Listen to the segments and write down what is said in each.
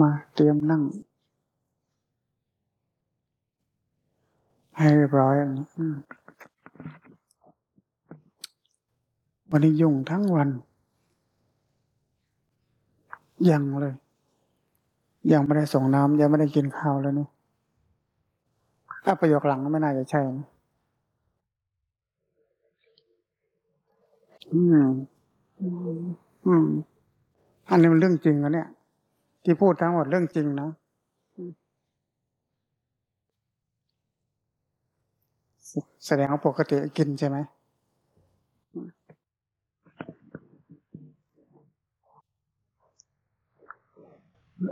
มาเตรียมนั่ง ให้เรียบร้อยวันนี้ยุ่งทั้งวัน ยังเลย ยังไม่ได้ส่งน้ำยังไม่ได้กินข้าวเลยนี่ถ้าประโยคหลังไม่น่าจะใช่นะอืม อืม อันนี้มันเรื่องจริงอะเนี่ย ที่พูดทั้งหมดเรื่องจริงนะ แสดงว่าปกติกินใช่ไหม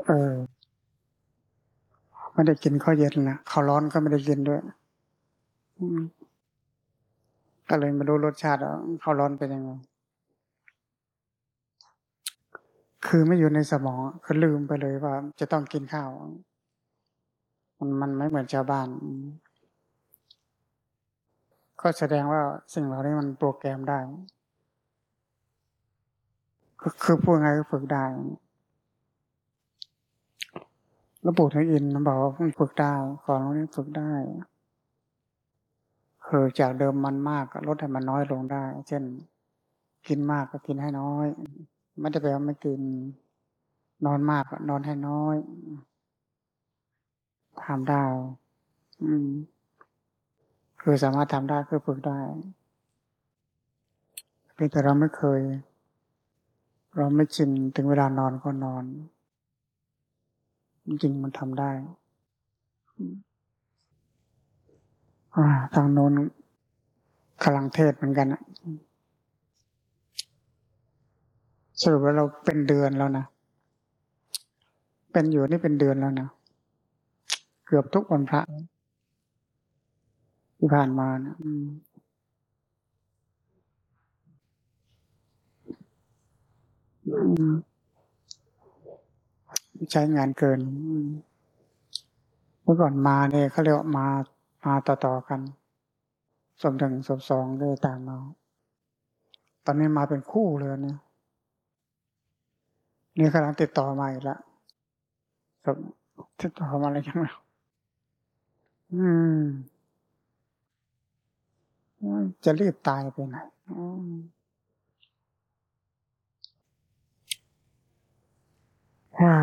เออไม่ได้กินข้าวเย็นนะข้าวร้อนก็ไม่ได้กินด้วยก็เลยไม่รู้รสชาติข้าวร้อนเป็นยังไง คือไม่อยู่ในสมองคือลืมไปเลยว่าจะต้องกินข้าว มันมันไม่เหมือนชาวบ้าน ก็แสดงว่าสิ่งเหล่านี้มันโปรแกรมได้ คือพูดไงก็ฝึกได้แล้วปู่ทอินบอกว่ามันฝึกได้ของเรานี้ฝึกได้ คือจากเดิมมันมากลดให้มันน้อยลงได้ เช่น กินมากก็กินให้น้อย ไม่ได้แปลว่าไม่กิน นอนมากนอนให้น้อยทำได้ อืม คือสามารถทำได้คือฝึกได้เพียงแต่เราไม่เคย เราไม่ชินถึงเวลานอนก็นอน จริงมันทำได้ทางโน้นกำลังเทศเหมือนกันอะ สรุปว่าเราเป็นเดือนแล้วนะ เป็นอยู่นี่เป็นเดือนแล้วนะ เกือบทุกวันพระที่ผ่านมานะใช้งานเกิน เมื่อก่อนมาเนี่ยเขาเรียกมา มาต่อๆกันสมถึงสมสองเลยตามมาตอนนี้มาเป็นคู่เลยเนี่ย นี่กำลังติดต่อมาอีกแล้วติดต่อมาอะไรยังไงอืมจะรีบตายไปไหนอ่า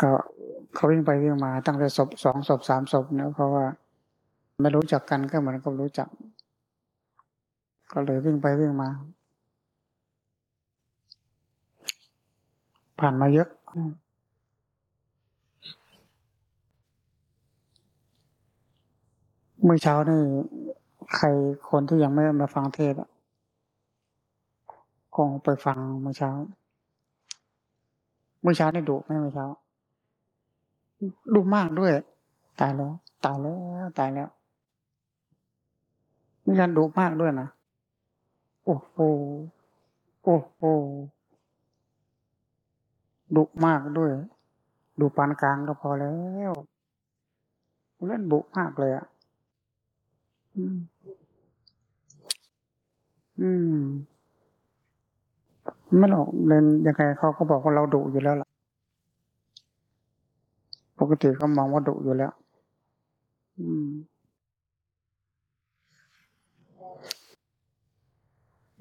ก็เขาวิ่งไปวิ่งมาตั้งแต่ศพสองศพสามศพเนะเพราะว่า ไม่รู้จักกันก็เหมือนกับรู้จัก ก็เลยวิ่งไปวิ่งมา ผ่านมาเยอะเมื่อเช้านี่ใครคนที่ยังไม่มาฟังเทศคงไปฟังเมื่อเช้า เมื่อเช้านี่ดุไหมเมื่อเช้าดุมากด้วย ตายแล้ว ตายแล้ว ตายแล้วมีการดุมากด้วยนะ โอ้โห โอ้โห ดุมากด้วยดุปานกลางก็พอแล้ว เล่นบุมากเลยอะอืมอืมไม่หรอกเล่นยังไงเขาก็บอกว่าเราดุอยู่แล้วล่ะ ปกติเขามองว่าดุอยู่แล้ว อืม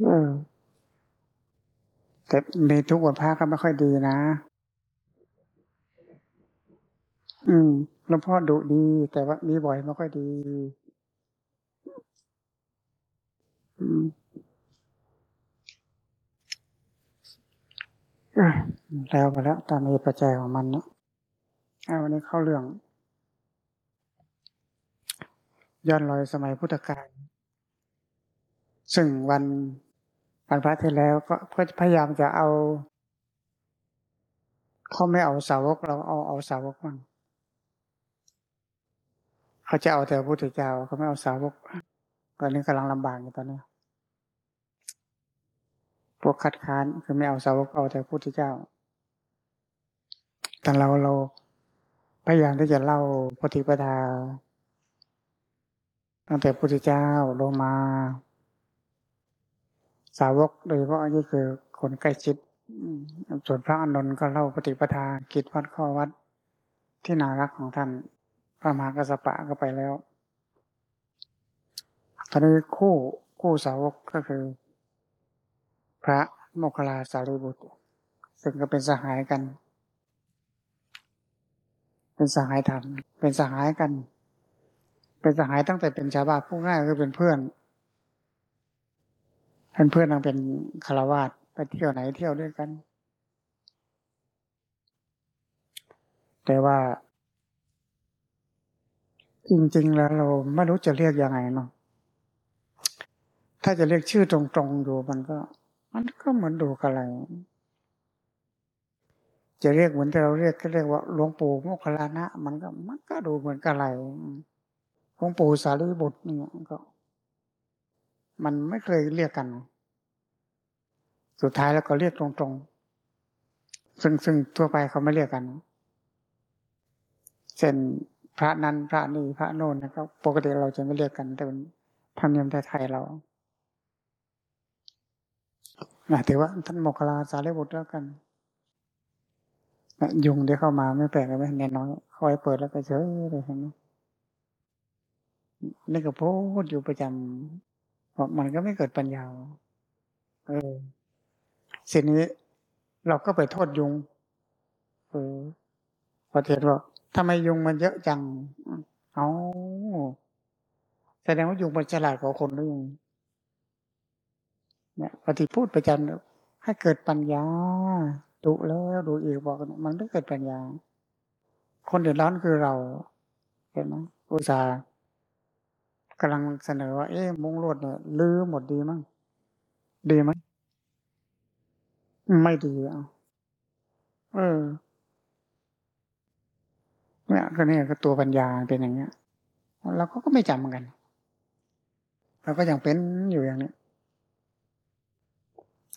เออ แต่ในทุกวันพระก็ไม่ค่อยดีนะ อืมหลวงพ่อดุดี แต่ว่ามีบ่อยไม่ค่อยดี อืมแล้วก็แล้วตามมีปัจจัยของมันเนาะวันนี้เข้าเรื่อง ย้อนรอยสมัยพุทธกาลซึ่งวัน วันพระที่แล้วก็เพื่อพยายามจะเอาเขาไม่เอาสาวกเราเอาเอาสาวกบ้างเขาจะเอาแต่พระพุทธเจ้าเขาไม่เอาสาวกตอนนี้กำลังลำบากอยู่ตอนนี้พวกคัดค้านคือไม่เอาสาวกเอาแต่พระพุทธเจ้า แต่เราเราพยายามที่จะเล่าปฏิปทาตั้งแต่พระพุทธเจ้าลงมา สาวกโดยเฉพาะนี่คือคนใกล้ชิดส่วนพระอานนท์ก็เล่าปฏิปทากิจวัดข้อวัดที่น่ารักของท่านพระมหากัสสปะก็ไปแล้วตอนนี้คู่คู่สาวกก็คือ พระโมคคัลลาสารีบุตร ซึ่งก็เป็นสหายกัน เป็นสหายธรรมเป็นสหายกัน เป็นสหายตั้งแต่เป็นชาวบ้านผู้ง่ายคือเป็นเพื่อน เป็นเพื่อนยังเป็นคารวาสไปเที่ยวไหนเที่ยวด้วยกัน แต่ว่า จริงๆแล้วเราไม่รู้จะเรียกยังไงเนาะถ้าจะเรียกชื่อตรงๆอยู่มันก็ มันก็เหมือนดูกอะไร จะเรียกเหมือนที่เราเรียกก็เรียกว่าหลวงปู่โมคคลานะ มันก็มันก็ดูเหมือนกอะไรหลวงปู่สารีบุตรเนี่ยก็ มันไม่เคยเรียกกัน สุดท้ายแล้วก็เรียกตรงๆ ซึ่งซึ่งทั่วไปเขาไม่เรียกกันเช่นพระนั้นพระนี้พระโน้นนะครับปกติเราจะไม่เรียกกัน แต่เป็นธรรมเนียมไทยๆเรานะถือว่าท่านโมคลาสารีบุตรแล้วกันนะยุงที่เข้ามาไม่แปลกเลยไหมแน่น้อยคอยเปิดแล้วก็เฉยเลยเห็นไหมนี่ก็พูดอยู่ประจำ เพราะมันก็ไม่เกิดปัญญา เออสิ่งนี้ เราก็ไปโทษยุงเออพอเทศว่าทำไมยุงมันเยอะจัง เอาแสดงว่ายุงมันฉลาดกว่าคนหรือยังเนี่ยปฏิพูดประจำให้เกิดปัญญาดูแล้วดูอีกบอกมันไม่เกิดปัญญา คนเดือดร้อนคือเรา เห็นไหมอุตสาห์ กำลังเสนอว่า เอ๊ะมุงลวดเนี่ยลื้อหมดดีมั้งดีไหมไม่ดีอะเออเนี่ยก็เนี่ยก็ตัวปัญญาเป็นอย่างเงี้ยเราก็ก็ไม่จำเหมือนกันเราก็ยังเป็นอยู่อย่างนี้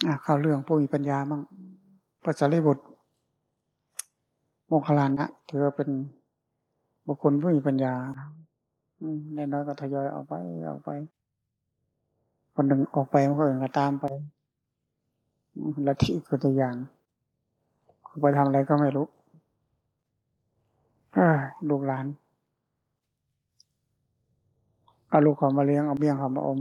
อะเข้าเรื่องผู้มีปัญญาบ้างพระสารีบุตรโมคคลานะถือว่าเป็นบุคคลผู้มีปัญญา ในน้อยก็ทยอยออกไปออกไป คนหนึ่งออกไปคนอื่นก็ตามไปละที่คือตัวอย่างไปทำอะไรก็ไม่รู้ลูกหลานเอาลูกเขามาเลี้ยงเอาเบี้ยงเขามาอม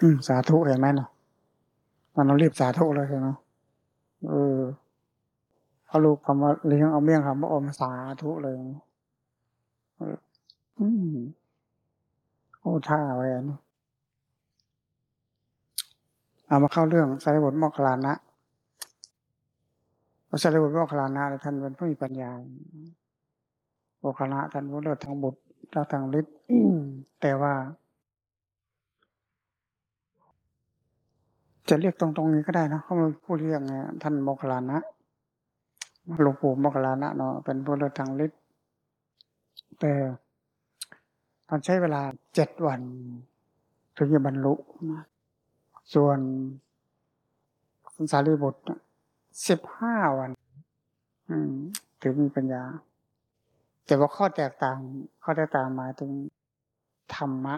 อืมสาธุเห็นไหมเนาะมันต้องรีบสาธุเลยใช่ไหมเออเอาลูกเขามาเลี้ยงเอาเบี้ยงเขามาอมสาธุเลย อออืมโอ้ท่าไว้นะเอามาเข้าเรื่องสายบทมอกลานะพระสารีบุตรมคคลานะท่านเป็นผู้มีปัญญาโมคคลาท่านรู้เรื่องทางบุตรทางฤทธิ์แต่ว่า จะเรียกตรงๆนี้ก็ได้นะเขาเป็นผู้เรียกไงท่านโมคลานะหลวงปู่โมคคลานะเนาะเป็นผู้เรื่องทางฤทธิ์ แต่ตอนใช้เวลาเจ็ดวัน ถึงจะบรรลุส่วนสารีบุตรสิบห้าวันถึงมีปัญญา แต่ว่าข้อแตกต่าง ข้อแตกต่างหมายถึงธรรมะ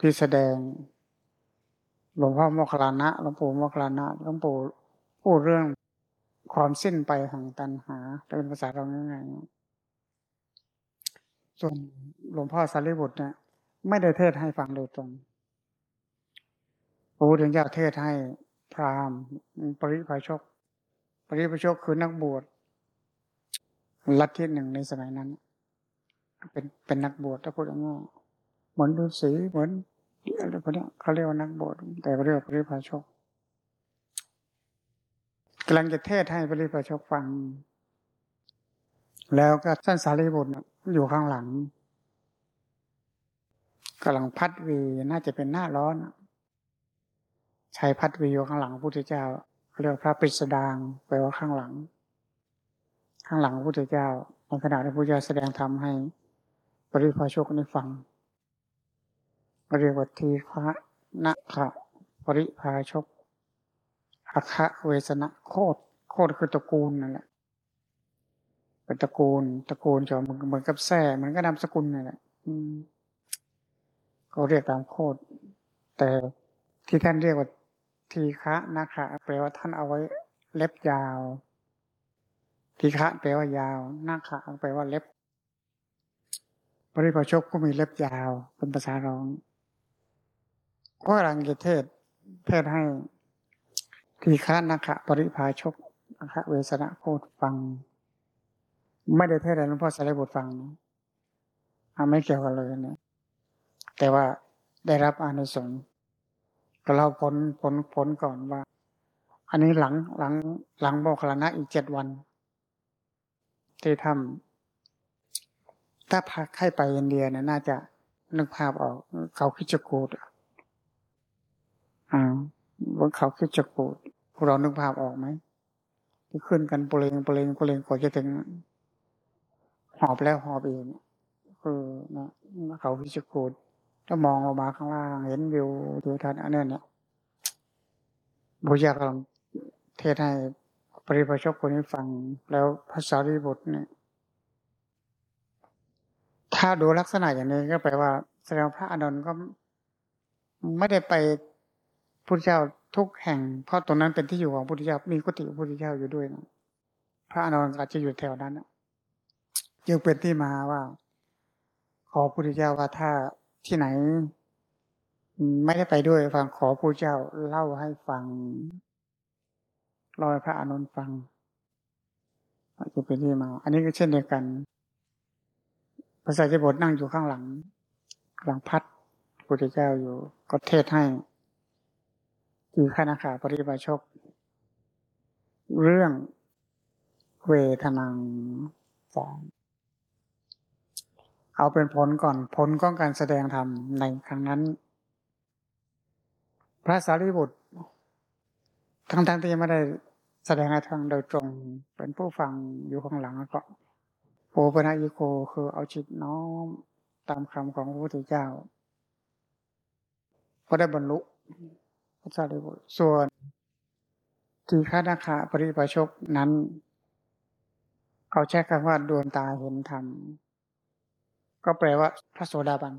ที่แสดงหลวงพ่อโมคคลานะหลวงปู่โมคคลานะหลวงปู่พูดเรื่องความสิ้นไปของตัณหาเป็นภาษาเราง่ายๆ ส่วนหลวงพ่อสารีบุตรเนี่ยไม่ได้เทศให้ฟังโดยตรงพระพุทธเจ้าเทศให้พราหมณ์ ปริพาชก ปริพาชกคือนักบวชลัทธิหนึ่งในสมัยนั้น เป็นเป็นนักบวชถ้าพูดง่ายเหมือนฤาษีเหมือนอะไรพวกนี้เขาเรียกว่านักบวชแต่เรียกปริพาชกกำลังจะเทศให้ปริพาชกฟัง แล้วก็ท่านสารีบุตร อยู่ข้างหลังกำลังพัดวีน่าจะเป็นหน้าร้อนใช้พัดวีอยู่ข้างหลังพระพุทธเจ้าเรียกพระปิสดางแปลว่าข้างหลัง ข้างหลังพระพุทธเจ้าในขณะที่พระพุทธเจ้าแสดงธรรมให้ปริพาชกได้ฟังเรียกว่าทีฆะนะขะปริพาชกอาคะเวสนะโคตรโคตรคือตระกูลนั่นแหละ เป็นตระกูลตระกูลจะเหมือนกับแท่มันก็นามสกุลนั่แหละเขาเรียกตามโคตรแต่ที่ท่านเรียกว่าทีฆะนะคะแปลว่าท่านเอาไว้เล็บยาว ทีฆะแปลว่ายาวนาคะแปลว่าเล็บปริพชกก็มีเล็บยาว เป็นภาษาร้องก็รังเทศเทศให้ทีฆะนาคะปริพาชกนะคะเวสนะพูดฟัง ไม่ได้เทศอะไรหลวงพ่อสารีบุตรฟังนะไม่เกี่ยวกันเลยนี่ยแต่ว่าได้รับอานิสงส์ก็เราผลผลผลก่อนว่า อันนี้หลังหลังหลังโมคลานะอีกเจ็ดวันที่ทำถ้าพาใครไปอินเดียเนี่ยน่าจะนึกภาพออก เขาคิจกูดอ่าบนเขาคิจกูดพวกเรานึกภาพออกไหมที่ขึ้นกันเปลงเปลงเปลงกว่าจะถึง หอบแล้วหอบเองคือนะเขาคิจกูดถ้ามองลงมาข้างล่าง เห็นวิวทิวทัศน์อันนี้เนี่ยบุญญากำลังเทศให้ปริพชกคนนี้ฟังแล้วภาษาริบุตรเนี่ย ถ้าดูลักษณะอย่างนี้ก็แปลว่าแสดงพระอานนท์ก็ไม่ได้ไปพุทธเจ้าทุกแห่ง เพราะตรงนั้นเป็นที่อยู่ของพุทธเจ้ามีกุฏิพุทธเจ้าอยู่ด้วยนะพระอานนท์อาจจะอยู่แถวนั้น จึงเป็นที่มาว่า ขอพุทธเจ้าว่าถ้าที่ไหน ไม่ได้ไปด้วยฟังขอพระเจ้าเล่าให้ฟังรอยพระอนุนฟังจะเป็นที่มา อันนี้ก็เช่นเดียวกันภาษาจีบทนั่งอยู่ข้างหลัง หลังพัดพุทธเจ้าอยู่ ก็เทศให้ทีฆนาขาปริบาชก เรื่องเวทนังสอง เอาเป็นผลก่อนผลของการแสดงธรรมในครั้งนั้น พระสารีบุตร ทั้งๆที่ไม่ได้แสดงให้ทางโดยตรงเป็นผู้ฟังอยู่ข้างหลังก็โอปนายิโกคือเอาจิตน้อมตามคำของพระพุทธเจ้า ก็ได้บรรลุพระสารีบุตรส่วนทีฆานาคาปริปชกนั้น เขาใช้คำว่าดวงตาเห็นธรรม ก็แปลว่า พระโสดาบัน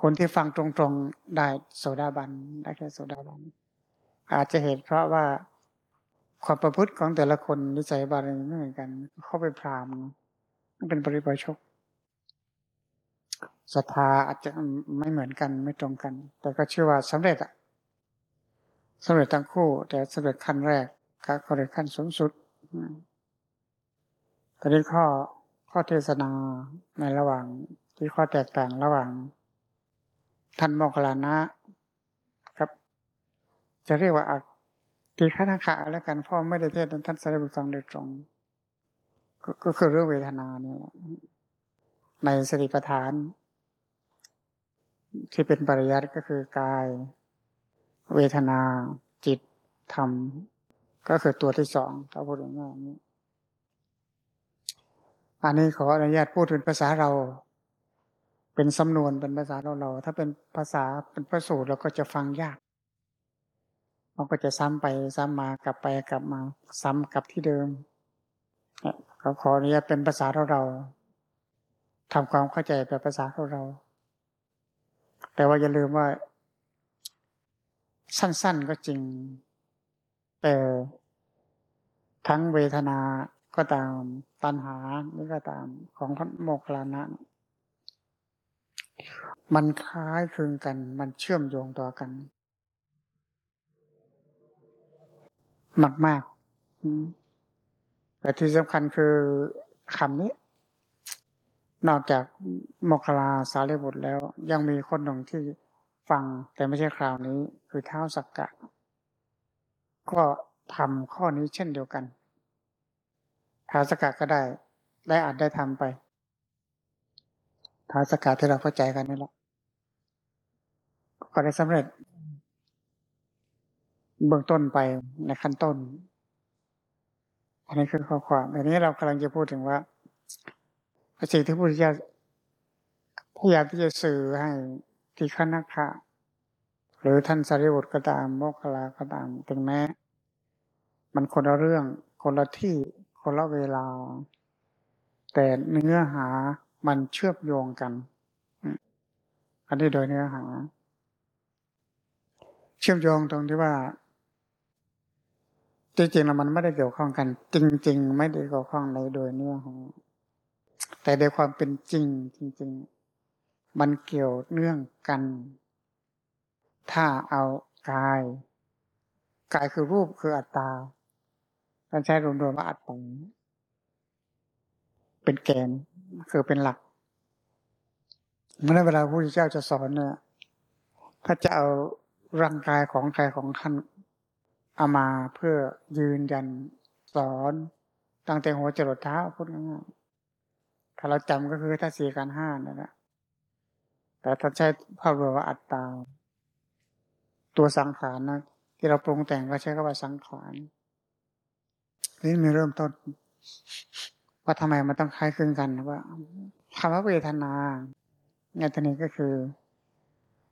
คนที่ฟังตรงๆได้โสดาบันได้แค่โสดาบัน อาจจะเหตุเพราะว่าความประพฤติของแต่ละคนนิสัยบารมีไม่เหมือนกัน เข้าไปพรามมันเป็นปริปชกศรัทธาอาจจะไม่เหมือนกันไม่ตรงกัน แต่ก็เชื่อว่าสำเร็จอะสำเร็จทั้งคู่ แต่สำเร็จขั้นแรกก็เร็จขั้นสูงสุดตอนนี้ข้อ ข้อเทศนาในระหว่างที่ข้อแตกต่างระหว่าง ท่านโมคลานะครับ จะเรียกว่าอักตีฆานาคะแล้วกันพ่อไม่ได้เทศท่านสารีบุตรฟังโดยตรงก็คือเรื่องเวทนาเนี่ยในสติปัฏฐาน ที่เป็นปริยัติก็คือกาย เวทนา จิตธรรม ก็คือตัวที่สองถ้าพูดง่ายๆนี้ อันนี้ขออนุญาตพูดเป็นภาษาเรา เป็นสำนวนเป็นภาษาเราเรา ถ้าเป็นภาษาเป็นพระสูตรเราก็จะฟังยากมันก็จะซ้ำไปซ้ำมากลับไปกลับมา ซ้ำกลับที่เดิมเขาขออนุญาตเป็นภาษาเราเราทำความเข้าใจแบบภาษาเราเรา แต่ว่าอย่าลืมว่า สั้น ๆก็จริง แต่ทั้งเวทนา ก็ตามตัณหานี่ก็ตามของพระโมคคัลลานะ มันคล้ายคลึงกัน มันเชื่อมโยงต่อกัน มากมากแต่ที่สำคัญคือคำนี้ นอกจากโมคลาสารีบุตรแล้ว ยังมีคนหนึ่งที่ฟังแต่ไม่ใช่คราวนี้ คือเท้าสักกะ ก็ทำข้อนี้เช่นเดียวกัน ทาสกะก็ได้ ได้อาจได้ทำไปทาสกะที่เราเข้าใจกันนี่แหละก็ได้สำเร็จ เบื้องต้นไปในขั้นต้น อันนี้คือข้อความอันนี้เรากำลังจะพูดถึงว่าสิ่งที่พุทธเจ้าพยายามที่จะสื่อให้ที่ขนักขะหรือท่านสารีบุตรก็ตามโมกขลาก็ตาม ถึงแม้ มันคนละเรื่องคนละที่ คนละเวลา แต่เนื้อหามันเชื่อมโยงกัน อันนี้โดยเนื้อหา เชื่อมโยงตรงที่ว่า จริงๆแล้วมันไม่ได้เกี่ยวข้องกัน จริง ๆ ไม่ได้เกี่ยวข้องในโดยเนื้อของแต่ในความเป็นจริงจริง ๆ มันเกี่ยวเนื่องกัน ถ้าเอากาย กายคือรูปคืออัตตา การใช้รวมๆว่าอัตตาเป็นแกนคือเป็นหลักเมื่อเวลาพระพุทธเจ้าจะสอนเนี่ยถ้าจะเอาร่างกายของใครของท่านเอามาเพื่อยืนยันสอนตั้งแต่หัวจรดเท้าพูดง่ายๆถ้าเราจำก็คือถ้าสี่การห้านั่นแหละแต่ถ้าใช้ภาพรวมว่าอัตตา ตัวสังขารนะที่เราปรุงแต่งก็ใช้คำว่าสังขาร นี่มีเริ่มต้นว่าทำไมมันต้องคล้ายคลึงกันว่าคำว่าเวทนาในที่นี้ก็คือ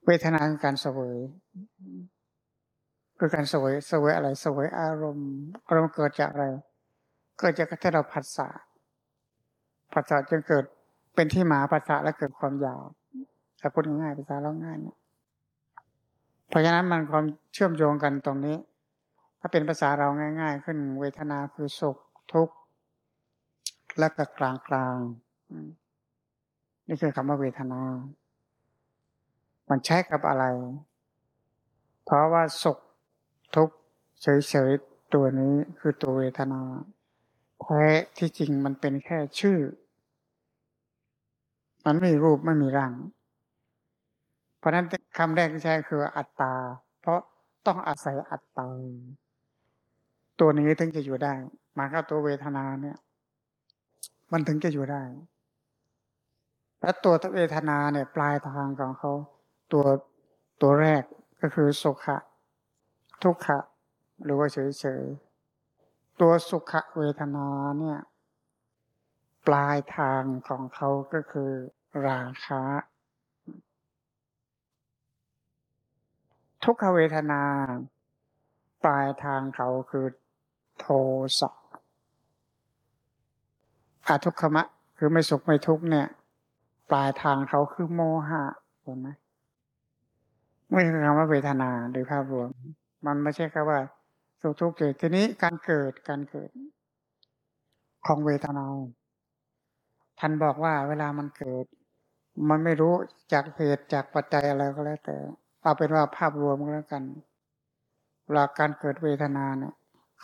เวทนาคือการเสวยคือการเสวยเสวยอะไรเสวยอารมณ์อารมณ์เกิดจากอะไรเกิดจากที่เราผัสสะผัสสะจนเกิดเป็นที่มาผัสสะและเกิดความยาวแต่พูดง่ายภาษาเราง่ายเนี่ยเพราะฉะนั้นมันความเชื่อมโยงกันตรงนี้ ถ้าเป็นภาษาเราง่าย ๆ ขึ้น เวทนาคือสุขทุกข์และก็กลางกลางนี่คือคำว่าเวทนา มันใช้กับอะไร เพราะว่าสุขทุกข์เฉยๆตัวนี้คือตัวเวทนาแท้ที่จริงมันเป็นแค่ชื่อ มันไม่มีรูปไม่มีร่าง เพราะนั้นคำแรกที่ใช้คืออัตตา เพราะต้องอาศัยอัตตา ตัวนี้ถึงจะอยู่ได้ มาเข้าตัวเวทนาเนี่ย มันถึงจะอยู่ได้และตัวเวทนาเนี่ยปลายทางของเขา ตัวตัวแรกก็คือสุขะ ทุกขะ หรือว่าเฉยๆตัวสุขะเวทนาเนี่ย ปลายทางของเขาก็คือ ราคะ ทุกขเวทนา ปลายทางเขาคือ โทสะอาทุกขมะ คือไม่สุขไม่ทุกเนี่ย ปลายทางเขาคือโมหะเห็นไหมไม่ใช่คำว่าเวทนาโดยภาพรวม มันไม่ใช่คำว่า สุขทุกข์เกิดทีนี้การเกิดการเกิด ของเวทนาท่านบอกว่าเวลามันเกิด มันไม่รู้จากเหตุจากปัจจัยอะไรก็แล้วแต่เอาเป็นว่าภาพรวมก็แล้วกันเวลาการเกิดเวทนาเนี่ย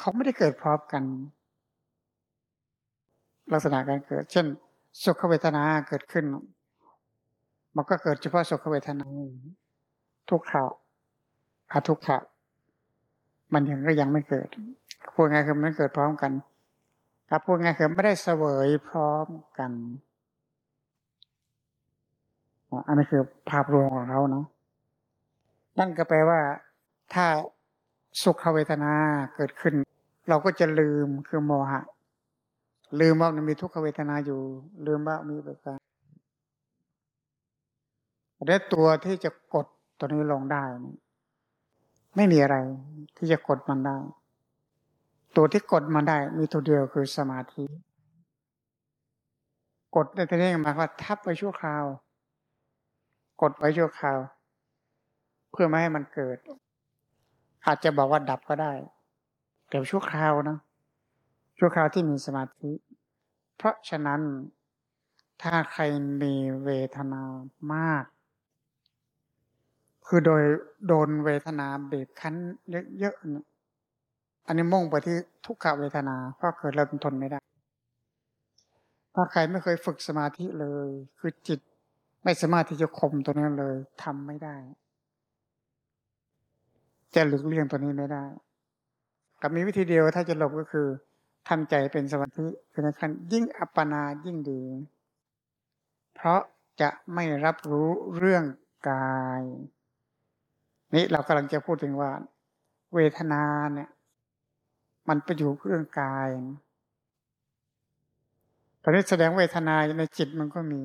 เขาไม่ได้เกิดพร้อมกัน ลักษณะการเกิด เช่น สุขเวทนาเกิดขึ้น มันก็เกิดเฉพาะสุขเวทนา ทุกขาอาทุกขะมันยังก็ยังไม่เกิดพูดง่ายคือไม่เกิดพร้อมกันถ้าพูดง่ายคือไม่ได้เสวยพร้อมกันอันนี้คือภาพรวมของเขาเนาะนั่นก็แปลว่า ถ้าสุขเวทนาเกิดขึ้น เราก็จะลืมคือโมหะ ลืมว่ามันมีทุกขเวทนาอยู่ ลืมว่ามีแบบการแต่ตัวที่จะกดตัวนี้ลงได้ ไม่มีอะไร ที่จะกดมันได้ ตัวที่กดมันได้ มีตัวเดียวคือสมาธิ กดในที่นี้หมายว่าทับไว้ชั่วคราว กดไว้ชั่วคราว เพื่อไม่ให้มันเกิด อาจจะบอกว่าดับก็ได้ แต่ชั่วคราวนะ ชั่วคราวที่มีสมาธิ เพราะฉะนั้นถ้าใครมีเวทนามาก คือโดยโดนเวทนาเบีบคั้นเยอะๆเนี่ยอันนี้มุ่งไปที่ทุกขเวทนา เพราะเกิดเราทนไม่ได้ ถ้าใครไม่เคยฝึกสมาธิเลย คือจิตไม่สามารถที่จะข่มตัวนี้เลยทำไม่ได้ จะหลีกเลี่ยงตัวนี้ไม่ได้ กับมีวิธีเดียวถ้าจะหลบก็คือทำใจเป็นสมาธิคือในขั้นยิ่งอัปปนายิ่งดี เพราะจะไม่รับรู้เรื่องกาย นี่เรากำลังจะพูดถึงว่า เวทนาเนี่ย มันไปอยู่เรื่องกายตอนนี้แสดงเวทนาในจิตมันก็มี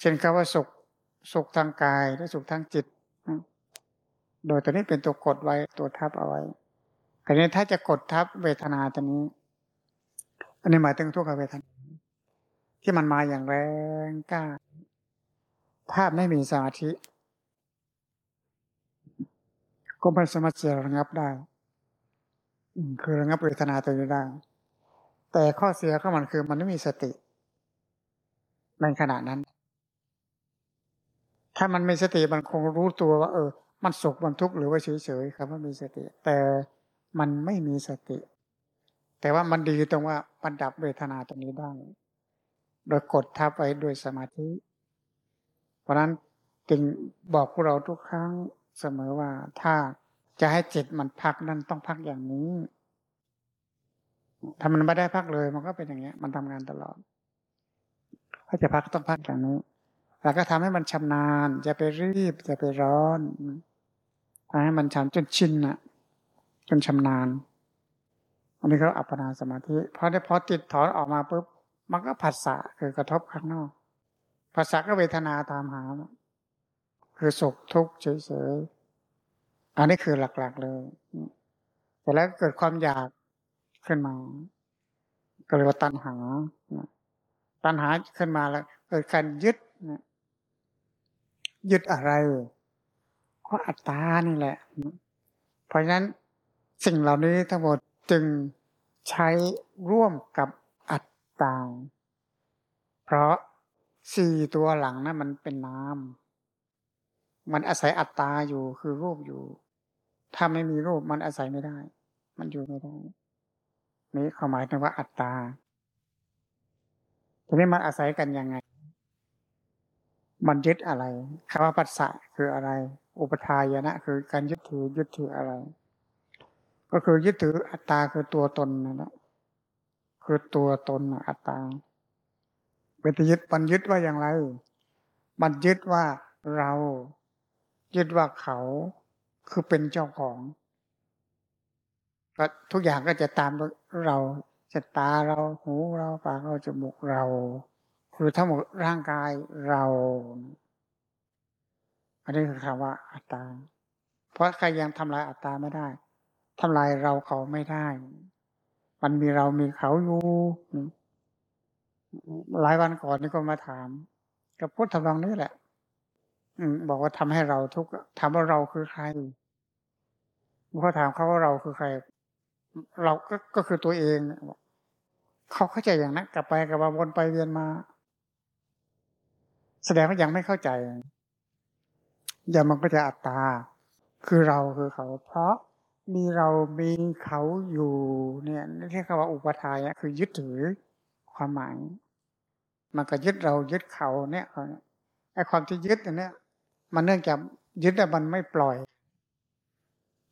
เช่นคำว่าสุขสุขทางกายและสุขทางจิต โดยตัวนี้เป็นตัวกดไว้ตัวทับเอาไว้แต่นี้ถ้าจะกดทับเวทนาตัวนี้ อันนี้หมายถึงทุกขเวทนา ที่มันมาอย่างแรงกล้าภาพไม่มีสมาธิก็ไม่สามารถจะระงับได้คือระงับเวทนาตัวนี้ได้ แต่ข้อเสียของมันคือมันไม่มีสติ ในขณะนั้น ถ้ามันมีสติมันคงรู้ตัวว่า เออ มันสุขมันทุกข์หรือว่าเฉยๆครับว่ามีสติ แต่มันไม่มีสติ แต่ว่ามันดีตรงว่ามันดับเวทนาตรงนี้ได้โดยกดทับไว้ด้วยสมาธิ เพราะนั้นจึงบอกพวกเราทุกครั้งเสมอว่าถ้าจะให้จิตมันพักนั่นต้องพักอย่างนี้ ถ้ามันไม่ได้พักเลยมันก็เป็นอย่างเงี้ย มันทำงานตลอด ถ้าจะพักต้องพักอย่างนี้ แล้วก็ทำให้มันชำนาญจะไปรีบจะไปร้อน ให้มันชำจนชินอะจนชำนาญ อันนี้เขาอัปปนาสมาธิพอได้พอติดถอนออกมาปุ๊บมันก็ผัสสะคือกระทบข้างนอกผัสสะก็เวทนาตามหา คือสุขทุกข์เฉยๆอันนี้คือหลัก ๆ เลยแต่แล้วเกิดความอยากขึ้นมา ก็เรียกว่าตัณหาตัณหาขึ้นมาแล้ว เกิดการยึดยึดอะไร เพราะอัตตานี่แหละ เพราะฉะนั้นสิ่งเหล่านี้ทั้งหมดจึงใช้ร่วมกับอัตตา เพราะสี่ตัวหลังนะั้นมันเป็นน้ำมันอาศัยอัตตาอยู่คือรูปอยู่ ถ้าไม่มีรูปมันอาศัยไม่ได้ มันอยู่ไม่ได้ นี่เขาหมายถึงว่าอัตตาทีนี้มันอาศัยกันยังไง มันยึดอะไรคำว่าปัสสะคืออะไร อุปทายนะ คือการยึดถือยึดถืออะไร ก็คือยึดถืออัตตาคือตัวตนนะนะคือตัวตนอัตตาเป็นยึดมันยึดว่าอย่างไร มันยึดว่าเรา ยึดว่าเขาคือเป็นเจ้าของก็ทุกอย่างก็จะตามเราจะตาเราหูเราปากเราจมูกเรา คือทั้งหมดร่างกายเรา อันนี้คือคำว่าอัตตา เพราะใครยังทำลายอัตตาไม่ได้ทำลายเราเขาไม่ได้ มันมีเรามีเขาอยู่หลายวันก่อนนี่ก็มาถาม กับพูดทำนองนี้แหละ อืบอกว่าทำให้เราทุกถามว่าเราคือใครพอถามเขาว่าเราคือใคร เราก็ก็คือตัวเองเขาเข้าใจอย่างนั้นกลับไปกลับมาวนไปเวียนมา แสดงว่ายังไม่เข้าใจ อย่ามันก็จะอัตตา คือเราคือเขา เพราะมีเรามีเขาอยู่เนี่ยนี่เรียกว่าอุปทายคือยึดถือความหมาย มันก็ยึดเรายึดเขาเนี่ยไอ้ความที่ยึดอันเนี้ยมันเนื่องจากยึดแต่มันไม่ปล่อย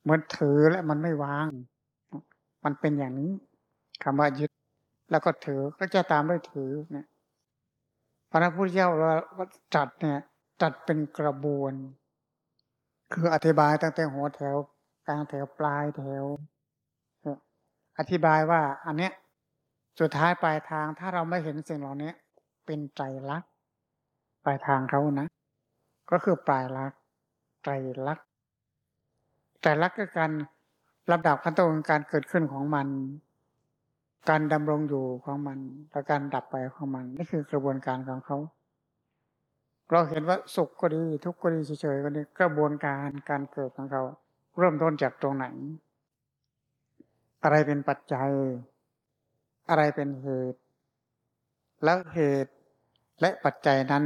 เหมือนถือและมันไม่วาง มันเป็นอย่างนี้คำว่ายึด แล้วก็ถือก็จะตามด้วยถือเนี่ยพระพุทธเจ้าว่าจัดเนี่ยจัดเป็นกระบวน คืออธิบายตั้งแต่หัวแถว กลางแถวปลายแถว อธิบายว่า อันเนี้ยสุดท้ายปลายทางถ้าเราไม่เห็นสิ่งเหล่านี้เป็นใจรักปลายทางเขานะ ก็คือปลายรักใจรักใจรักก็การลำดับขั้นตอนการเกิดขึ้นของมัน การดำรงอยู่ของมันและการดับไปของมัน นี่คือกระบวนการของเขา เราเห็นว่าสุขก็ดีทุกข์ก็ดีเฉยๆก็ดีกระบวนการการเกิดของเขา เริ่มต้นจากตรงไหน อะไรเป็นปัจจัย อะไรเป็นเหตุ แล้วเหตุและปัจจัยนั้น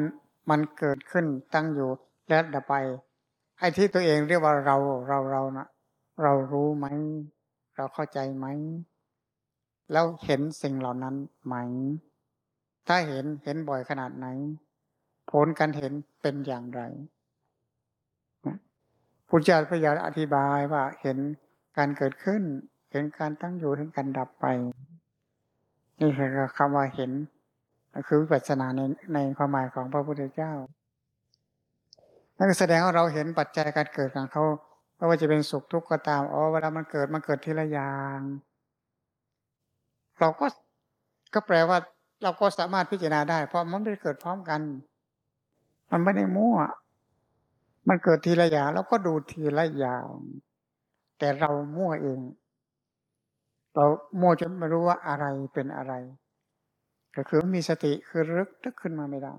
มันเกิดขึ้นตั้งอยู่และดับไป ไอ้ที่ตัวเองเรียกว่าเราเราเรานะเรารู้ไหม เราเข้าใจไหม แล้วเห็นสิ่งเหล่านั้นไหม ถ้าเห็นเห็นบ่อยขนาดไหน ผลการเห็นเป็นอย่างไรพุทธเจ้าพยายามอธิบายว่าเห็นการเกิดขึ้น เห็นการตั้งอยู่เห็นการดับไป นี่คือคำว่าเห็นคือวิปัสสนาในในความหมายของพระพุทธเจ้านั่นแสดงว่าเราเห็นปัจจัยการเกิดของเขาไม่ว่าจะเป็นสุขทุกข์ก็ตามอ๋อเวลามันเกิดมันเกิดทีละอย่าง เราก็ก็แปลว่าเราก็สามารถพิจารณาได้ เพราะมันไม่ได้เกิดพร้อมกัน มันไม่ได้มั่ว มันเกิดทีละอย่างแล้วก็ดูทีละอย่าง แต่เรามั่วเอง เราโมจนไม่รู้ว่าอะไรเป็นอะไร ก็คือมีสติคือรึกทึกขึ้นมาไม่ได้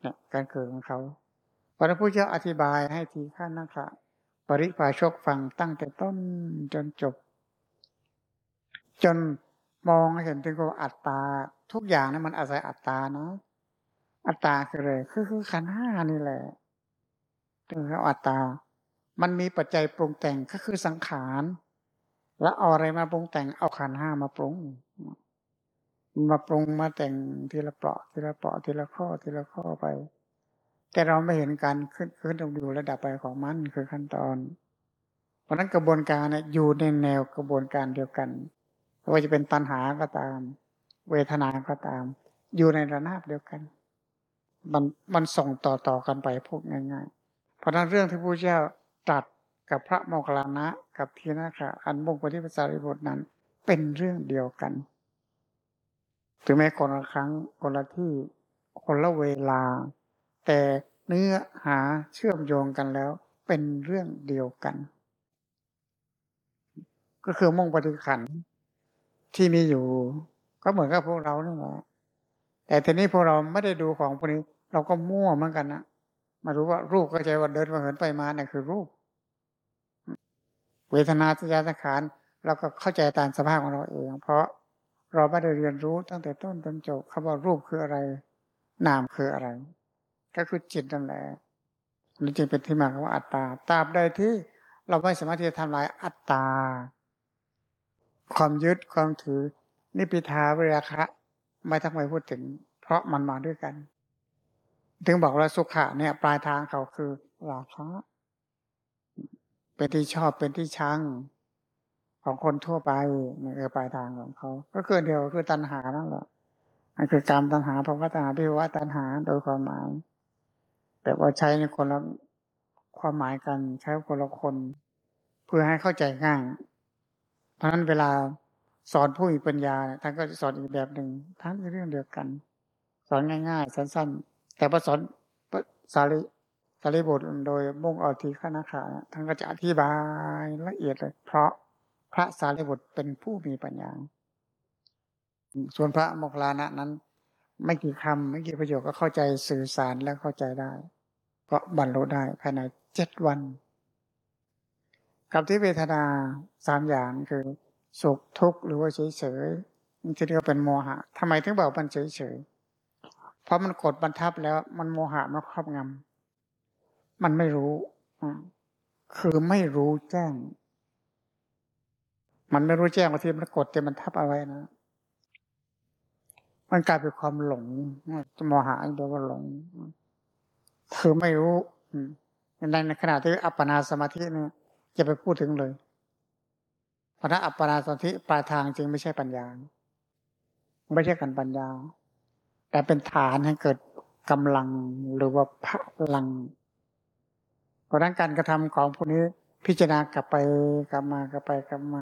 เนี่ยการเกิดของเขาพระพุทธเจ้าอธิบายให้ทีขั้นนะคะปริภาชกฟังตั้งแต่ต้นจนจบ จนมองเห็นถึงว่าอัตตา ทุกอย่างนั้นมันอาศัยอัตตาเนาะ อัตตาคืออะไรคือคือขันห้านี่แหละถึงเอัตตา มันมีปัจจัยปรุงแต่งก็คือสังขาร แล้วเอาอะไรมาปรุงแต่งเอาขันห้ามาปรุง มาปรุงมาแต่งทีละเปราะทีละเปราะทีละข้อทีละข้อไป แต่เราไม่เห็นการขึ้นขึ้นลงอยู่ระดับไปของมันคือขั้นตอน เพราะนั้นกระบวนการเนี่ยอยู่ในแนวกระบวนการเดียวกันไม่ว่าจะเป็นตัณหาก็ตาม เวทนาก็ตาม อยู่ในระนาบเดียวกัน มันมันส่งต่อต่อกันไปพูดง่าย ๆ เพราะนั้นเรื่องที่พระเจ้าตรัสกับพระโมคคัลลานะกับทีนะค่ะอันมุ่งไปที่ภาษาริบุตรนั้น เป็นเรื่องเดียวกัน ถึงแม้คนละครั้งคนละที่คนละเวลา แต่เนื้อหาเชื่อมโยงกันแล้ว เป็นเรื่องเดียวกัน ก็คือมุ่งปฏิขันที่มีอยู่ ก็เหมือนกับพวกเรานี่แหละ แต่ทีนี้พวกเราไม่ได้ดูของพวกนี้ เราก็มั่วเหมือนกันนะมารู้ว่ารูปก็ใจว่าเดินมาเหินไปมาเนี่ยคือรูป เวทนาสัญญาสังขารเราก็เข้าใจตามสภาพของเราเอง เพราะเราไม่ได้เรียนรู้ตั้งแต่ต้นจนจบคำว่ารูปคืออะไร นามคืออะไร ก็คือจิตนั่นแหละนี่จึงเป็นที่มาของอัตตาตราบใดที่เราไม่สามารถที่จะทำลายอัตตา ความยึดความถือ นิพิทาวิราคะ ไม่ต้องไปพูดถึง เพราะมันมาด้วยกัน ถึงบอกว่าสุขะเนี่ย ปลายทางเขาคือราคะเป็นที่ชอบเป็นที่ชังของคนทั่วไปนี่คือปลายทางของเขา ก็คือเดียวคือตัณหานั่นแหละมันคือการมตัณหาภาวะตัณหาพิวะตัณหาโดยความหมาย แต่ว่าใช้ในคนละความหมายกันใช้คนละคน เพื่อให้เข้าใจง่าย เพราะนั้นเวลา สอนผู้มีปัญญาท่านก็จะสอนอีกแบบหนึ่งทั้งเรื่องเดียวกัน สอนง่าย ๆ สั้น ๆ แต่พอสอนสารีสารีบทโดยมุ่งเอาทีขนาขาท่านก็จะอธิบายละเอียดเลย เพราะพระสารีบุตรเป็นผู้มีปัญญา ส่วนพระโมคคัลลานะนั้น ไม่กี่คำไม่กี่ประโยคก็เข้าใจสื่อสารและเข้าใจได้ ก็บรรลุได้ภายในเจ็ดวัน กับที่เวทนาสามอย่างคือ สุขทุกข์หรือว่าเฉยเฉยมันจะเรียกเป็นโมหะทำไมถึงบอกมันเฉยเฉยเพราะมันกดบรรทับแล้ว มันโมหะมันครอบงำมันไม่รู้คือไม่รู้แจ้ง มันไม่รู้แจ้งว่าที่มันกดแต่มันทับเอาไว้นะมันกลายเป็นความหลงจะมหาอันเดียวว่าหลงคือไม่รู้ในในขณะที่อัปปนาสมาธิเนี่ยจะไปพูดถึงเลย เพราะถ้าอัปปนาสมาธิปลายทางจริงไม่ใช่ปัญญา ไม่ใช่การปัญญา แต่เป็นฐานให้เกิดกำลังหรือว่าพลัง เพราะนั้นการกระทำของพวกนี้พิจารณากลับไปกลับมากลับไปกลับมา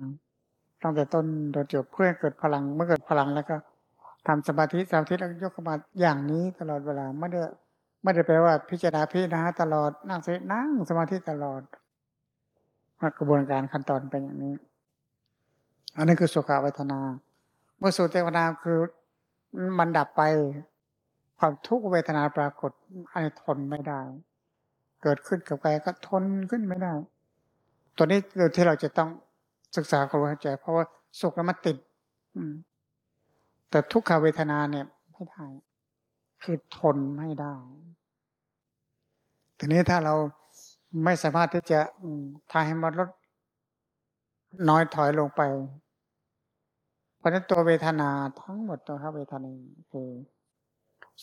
ตั้งแต่ต้นโดยจบเพื่อเกิดพลัง เมื่อเกิดพลังแล้วก็ทำสมาธิสมาธิแล้วยกขึ้นมาอย่างนี้ตลอดเวลาไม่ได้ไม่ได้แปลว่าพิจารณาพิจารณาตลอดนั่งสมานั่งสมาธิตลอดกระบวนการขั้นตอนเป็นอย่างนี้ อันนี้คือสุขเวทนา เมื่อสุขเวทนาคือมันดับไป ความทุกขเวทนาปรากฏอันนี้ทนไม่ได้ เกิดขึ้นกับกายก็ทนขึ้นไม่ได้ ตัวนี้ที่เราจะต้องศึกษาความเข้าใจ เพราะว่าสุขแล้วมันติดแต่ทุกขเวทนาเนี่ยไม่ได้คือทนไม่ได้ทีนี้ถ้าเราไม่สามารถที่จะทายให้มันลดน้อยถอยลงไป ราะนั้นตัวเวทนาทั้งหมดตัวครับเวทนาคือ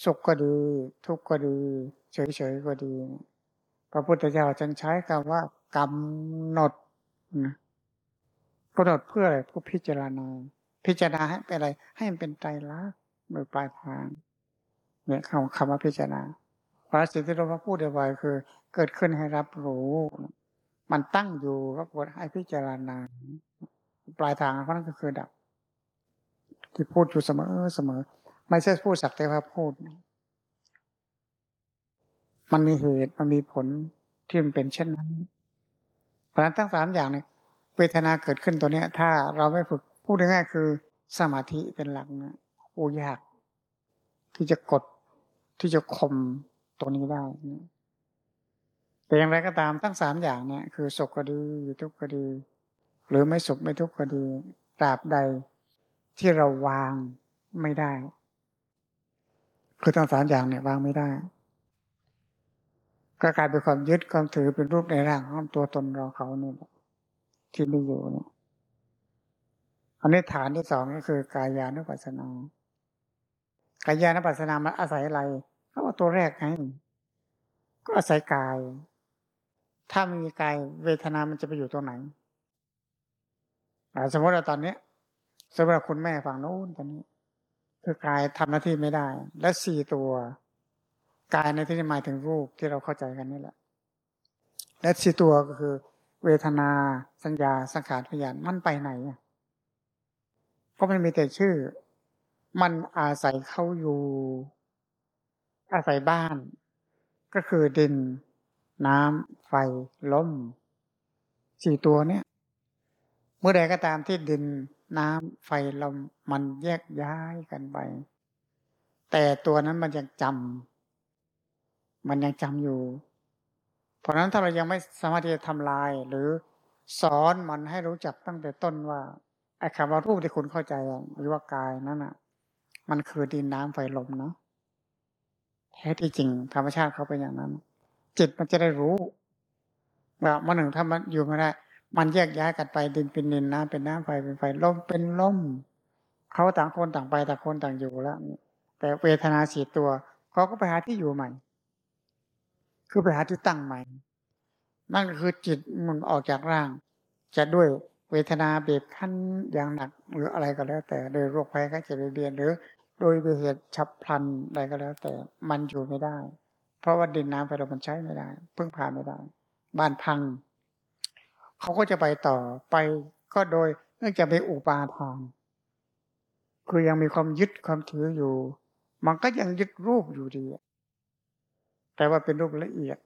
สุขก็ดี ทุกข์ก็ดีเฉยๆก็ดี พระพุทธเจ้าจึงใช้คำว่ากำหนดนะกำหนดเพื่ออะไรเพื่อพิจารณา พิจารณาให้เป็นอะไร ให้มันเป็นใจรักโดยปลายทางเนี่ยคำคำว่าพิจารณาพระสิที่เราพูดบ่อยคือ เกิดขึ้นให้รับรู้ มันตั้งอยู่ก็ควรให้พิจารณา ปลายทางเพราะนั่นก็คือดับ ที่พูดอยู่เสมอเสมอ ไม่ใช่พูดสักแต่ว่าพูด มันมีเหตุมันมีผลที่มันเป็นเช่นนั้นเพราะฉะนั้นทั้งสามอย่างเนี่ยเวทนาเกิดขึ้นตัวเนี้ย ถ้าเราไม่ฝึกพูดง่ายๆคือ สมาธิเป็นหลักนะโอ้ยาก ที่จะกดที่จะข่มตัวนี้ได้แต่อย่างไรก็ตามทั้งสามอย่างเนี่ย คือสุขก็ดีทุกข์ก็ดี หรือไม่สุขไม่ทุกข์ก็ดีตราบใด ที่เราวางไม่ได้ คือทั้งสามอย่างเนี่ยวางไม่ได้ ก็กลายเป็นความยึดความถือเป็นรูปในร่างของตัวตนเราเขานี่ที่มีอยู่เนี่ยอันนี้ฐานที่สองก็คือกายานุปัสสนากายานุปัสสนามันอาศัยอะไรเขาว่าตัวแรกไงก็อาศัยกาย ถ้าไม่มีกายเวทนามันจะไปอยู่ตรงไหนสมมติว่าตอนนี้ สำหรับคุณแม่ฝั่งโน้นตอนนี้ คือกายทำหน้าที่ไม่ได้ และสี่ตัวกายในที่นี้หมายถึงรูปที่เราเข้าใจกันนี่แหละ และสี่ตัวก็คือ เวทนา สัญญาสังขารพยานมันไปไหนก็มันมีแต่ชื่อ มันอาศัยเข้าอยู่ อาศัยบ้าน ก็คือดิน น้ำไฟลมสี่ตัวเนี้ยเมื่อใดก็ตามที่ดิน น้ำไฟลมมันแยกย้ายกันไป แต่ตัวนั้นมันยังจำมันยังจำอยู่ เพราะนั้นถ้าเรายังไม่สามารถที่จะทำลาย หรือสอนมันให้รู้จักตั้งแต่ต้นว่าไอ้คำว่ารูปที่คุณเข้าใจหรือว่ากายนั่นอะ มันคือดินน้ำไฟลมเนาะแท้ที่จริงธรรมชาติเขาเป็นอย่างนั้น จิตมันจะได้รู้ว่ามันหนึ่งถ้ามันอยู่ไม่ได้ มันแยกย้ายกันไปดินเป็นดินน้ำเป็นน้ำไฟเป็นไฟลมเป็นลมเขาต่างคนต่างไปต่างคนต่างอยู่แล้วแต่เวทนาสีตัวเขาก็ไปหาที่อยู่ใหม่ คือไปหาที่ตั้งใหม่ นั่นก็คือจิตมันออกจากร่าง จะด้วยเวทนาเบียดขั้นอย่างหนัก หรืออะไรก็แล้ว แต่โดยโรคภัยไข้เจ็บเบียนหรือ โดยเหตุฉับพลันอะไรก็แล้ว แต่มันอยู่ไม่ได้ เพราะว่าดินน้ำไฟลมมันใช้ไม่ได้ พึ่งพาไม่ได้ บ้านพัง เขาก็จะไปต่อไปก็โดยเนื่องจากเป็นอุปาทานคือยังมีความยึดความถืออยู่ มันก็ยังยึดรูปอยู่ดี แต่ว่าเป็นรูปละเอียด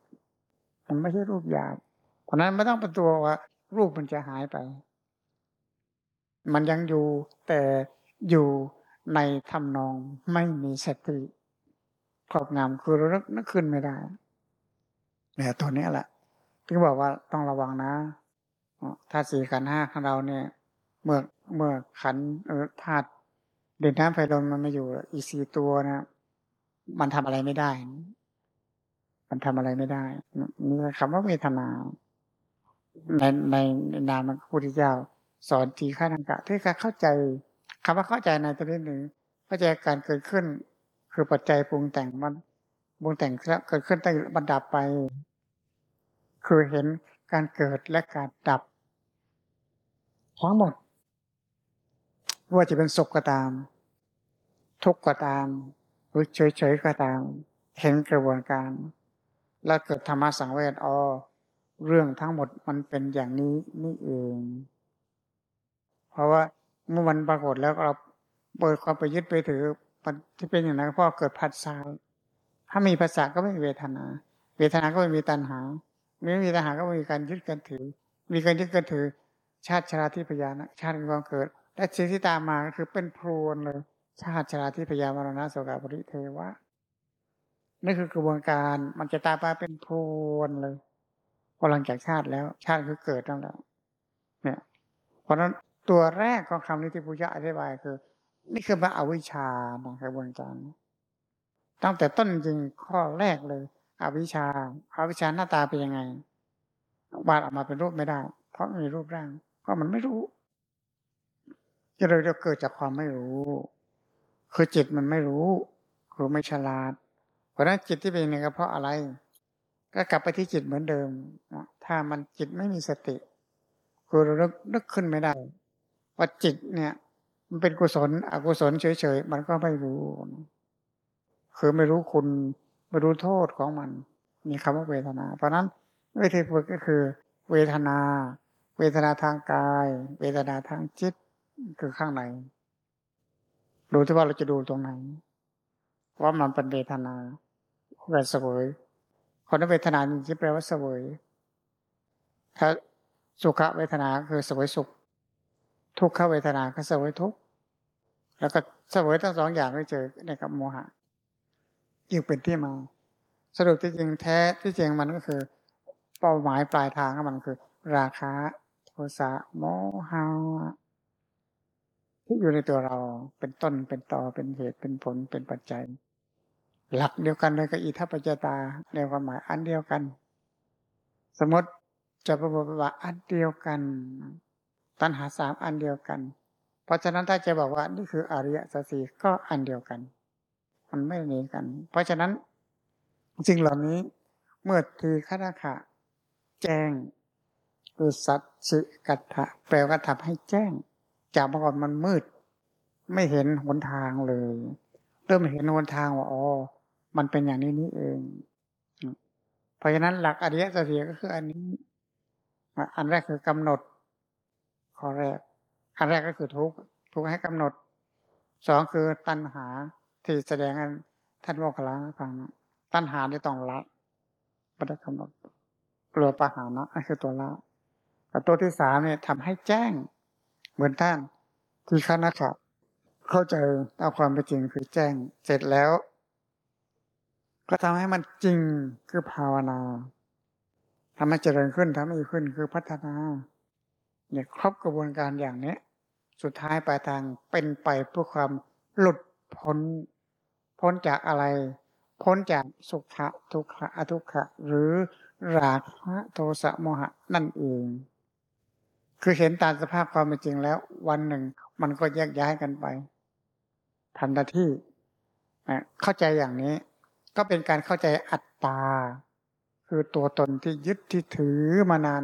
มันไม่ใช่รูปหยาบเพราะนั้นไม่ต้องเป็นตัวว่า รูปมันจะหายไป มันยังอยู่แต่อยู่ในทำนองไม่มีสติครอบงำคือเรานึกขึ้นไม่ได้เนี่ยตัวนี้แหละที่บอกว่าต้องระวังนะ ธาตุสี่ขันห้าของเราเนี่ย เมื่อเมื่อขันเออธาตุเดินน้ำไฟลมมันไม่อยู่อีสี่ตัวนะมันทำอะไรไม่ได้ มันทำอะไรไม่ได้นี่คำว่าเวทนา ในในนามพระพุทธเจ้า สอนทีฆาตังกะที่การเข้าใจคำว่าเข้าใจในตัวนี้หนึ่งเข้าใจการเกิดขึ้น คือปัจจัยปรุงแต่งมันปรุงแต่งแล้วเกิดขึ้นตั้งบรรดับไป คือเห็น การเกิดและการดับ ทั้งหมด ว่าจะเป็นสุขก็ตาม ทุกข์ก็ตาม หรือเฉยๆก็ตาม เห็นกระบวนการ แล้วเกิดธรรมะสังเวชอ๋อเรื่องทั้งหมดมันเป็นอย่างนี้นี่เอง เพราะว่าเมื่อมันปรากฏแล้วเราเปิดความไปยึดไปถือที่เป็นอย่างนั้นเพราะเกิดผัสสะถ้ามีภาษาก็ไม่มีเวทนา เวทนาก็ไม่มีตัณหา ไม่มีตัณหาก็ไม่มีการยึดกันถือ มีการยึดกันถือ ชาติชราที่พยานะชาติมีความเกิด และสิ่งที่ตามมาก็คือเป็นพรวนเลย ชาติชราที่พยามรณะโสกาปริเทวะนี่คือกระบวนการมันจะตามมาเป็นพรวนเลยพอหลังจากชาติแล้ว ชาติคือเกิดนั่นแหละเนี่ย เพราะนั้นตัวแรกของคำนี้ที่พุทธะอธิบายคือ นี่คือมาอวิชชานกระบวนการตั้งแต่ต้นจริงข้อแรกเลย อวิชชาอาวิชชาหน้าตาเป็นยังไงวาดออกมาเป็นรูปไม่ได้ เพราะมีรูปร่าง เพราะมันไม่รู้จะเลยจะเกิดจากความไม่รู้ คือจิตมันไม่รู้ คือไม่ฉลาด เพราะนั้นจิตที่เป็นอย่างนี้ก็เพราะอะไร ก็กลับไปที่จิตเหมือนเดิมถ้ามันจิตไม่มีสติ คือเรานึกขึ้นไม่ได้ ว่าจิตเนี่ย มันเป็นกุศล อกุศลเฉยๆมันก็ไม่รู้ คือไม่รู้คุณ ม่รู้โทษของมัน มีคำว่าเวทนา เพราะนั้นวิธีฝึกก็คือ เวทนา เวทนาทางกาย เวทนาทางจิตคือข้างในดูที่ว่าเราจะดูตรงไหน ว่ามันเป็นเวทนาแบบเสวยคนนั้นเวทนาจริงๆแปลว่าเสวยถ้าสุขเวทนาคือเสวยสุข ทุกขเวทนาก็เสวยทุกข์แล้วก็เสวยทั้งสองอย่างก็เจอในกับโมหะ ยิ่งเป็นที่มา สรุปที่จริงแท้ที่จริงมันก็คือ เป้าหมายปลายทางของมันคือ ราคะโทสะโมหะที่อยู่ในตัวเราเป็นต้นเป็นตอเป็นเหตุเป็นผลเป็นปัจจัย หลักเดียวกันเลยกับอิทัปปัจจตาในความหมายอันเดียวกัน สมมติจะประบอกว่าอันเดียวกัน ตัณหาสามอันเดียวกัน เพราะฉะนั้นถ้าจะบอกว่านี่คืออริยสัจสี่ก็อันเดียวกัน มันไม่หนีกัน เพราะฉะนั้นสิ่งเหล่านี้เมื่อทีฆนาขะแจ้งคือสัจจิกัตถะแปลว่าทำให้แจ้ง จากเมื่อก่อนมันมืด ไม่เห็นหนทางเลย เริ่มเห็นหนทางว่าอ๋อมันเป็นอย่างนี้นี่เอง เพราะฉะนั้นหลักอริยสัจสี่ก็คืออันนี้ อันแรกคือกำหนดข้อแรก อันแรกก็คือทุกทุกให้กำหนด สองคือตัณหา ที่แสดงให้ท่านว่าคลางฟังตัณหาที่ต้องละไม่ได้กำหนดกลัวปะหานะนั่นคือตัวละแต่ตัวที่สามเนี่ยทำให้แจ้ง เหมือนท่านที่ข้นะครับเข้าใจเอาความเป็นจริงคือแจ้งเสร็จแล้ว ก็ทำให้มันจริงคือภาวนาทำให้เจริญขึ้นทำให้ขึ้นคือพัฒนาเนี่ยครบกระบวนการอย่างนี้สุดท้ายปลายทางเป็นไปเพื่อความหลุด พ้น พ้นจากอะไร พ้นจากสุขะทุกขะอทุกขะ หรือราคะโทสะโมหะนั่นเองคือเห็นตามสภาพความเป็นจริงแล้ว วันหนึ่งมันก็แยกย้ายกันไปทันทีเข้าใจอย่างนี้ ก็เป็นการเข้าใจอัตตา คือตัวตนที่ยึดที่ถือมานาน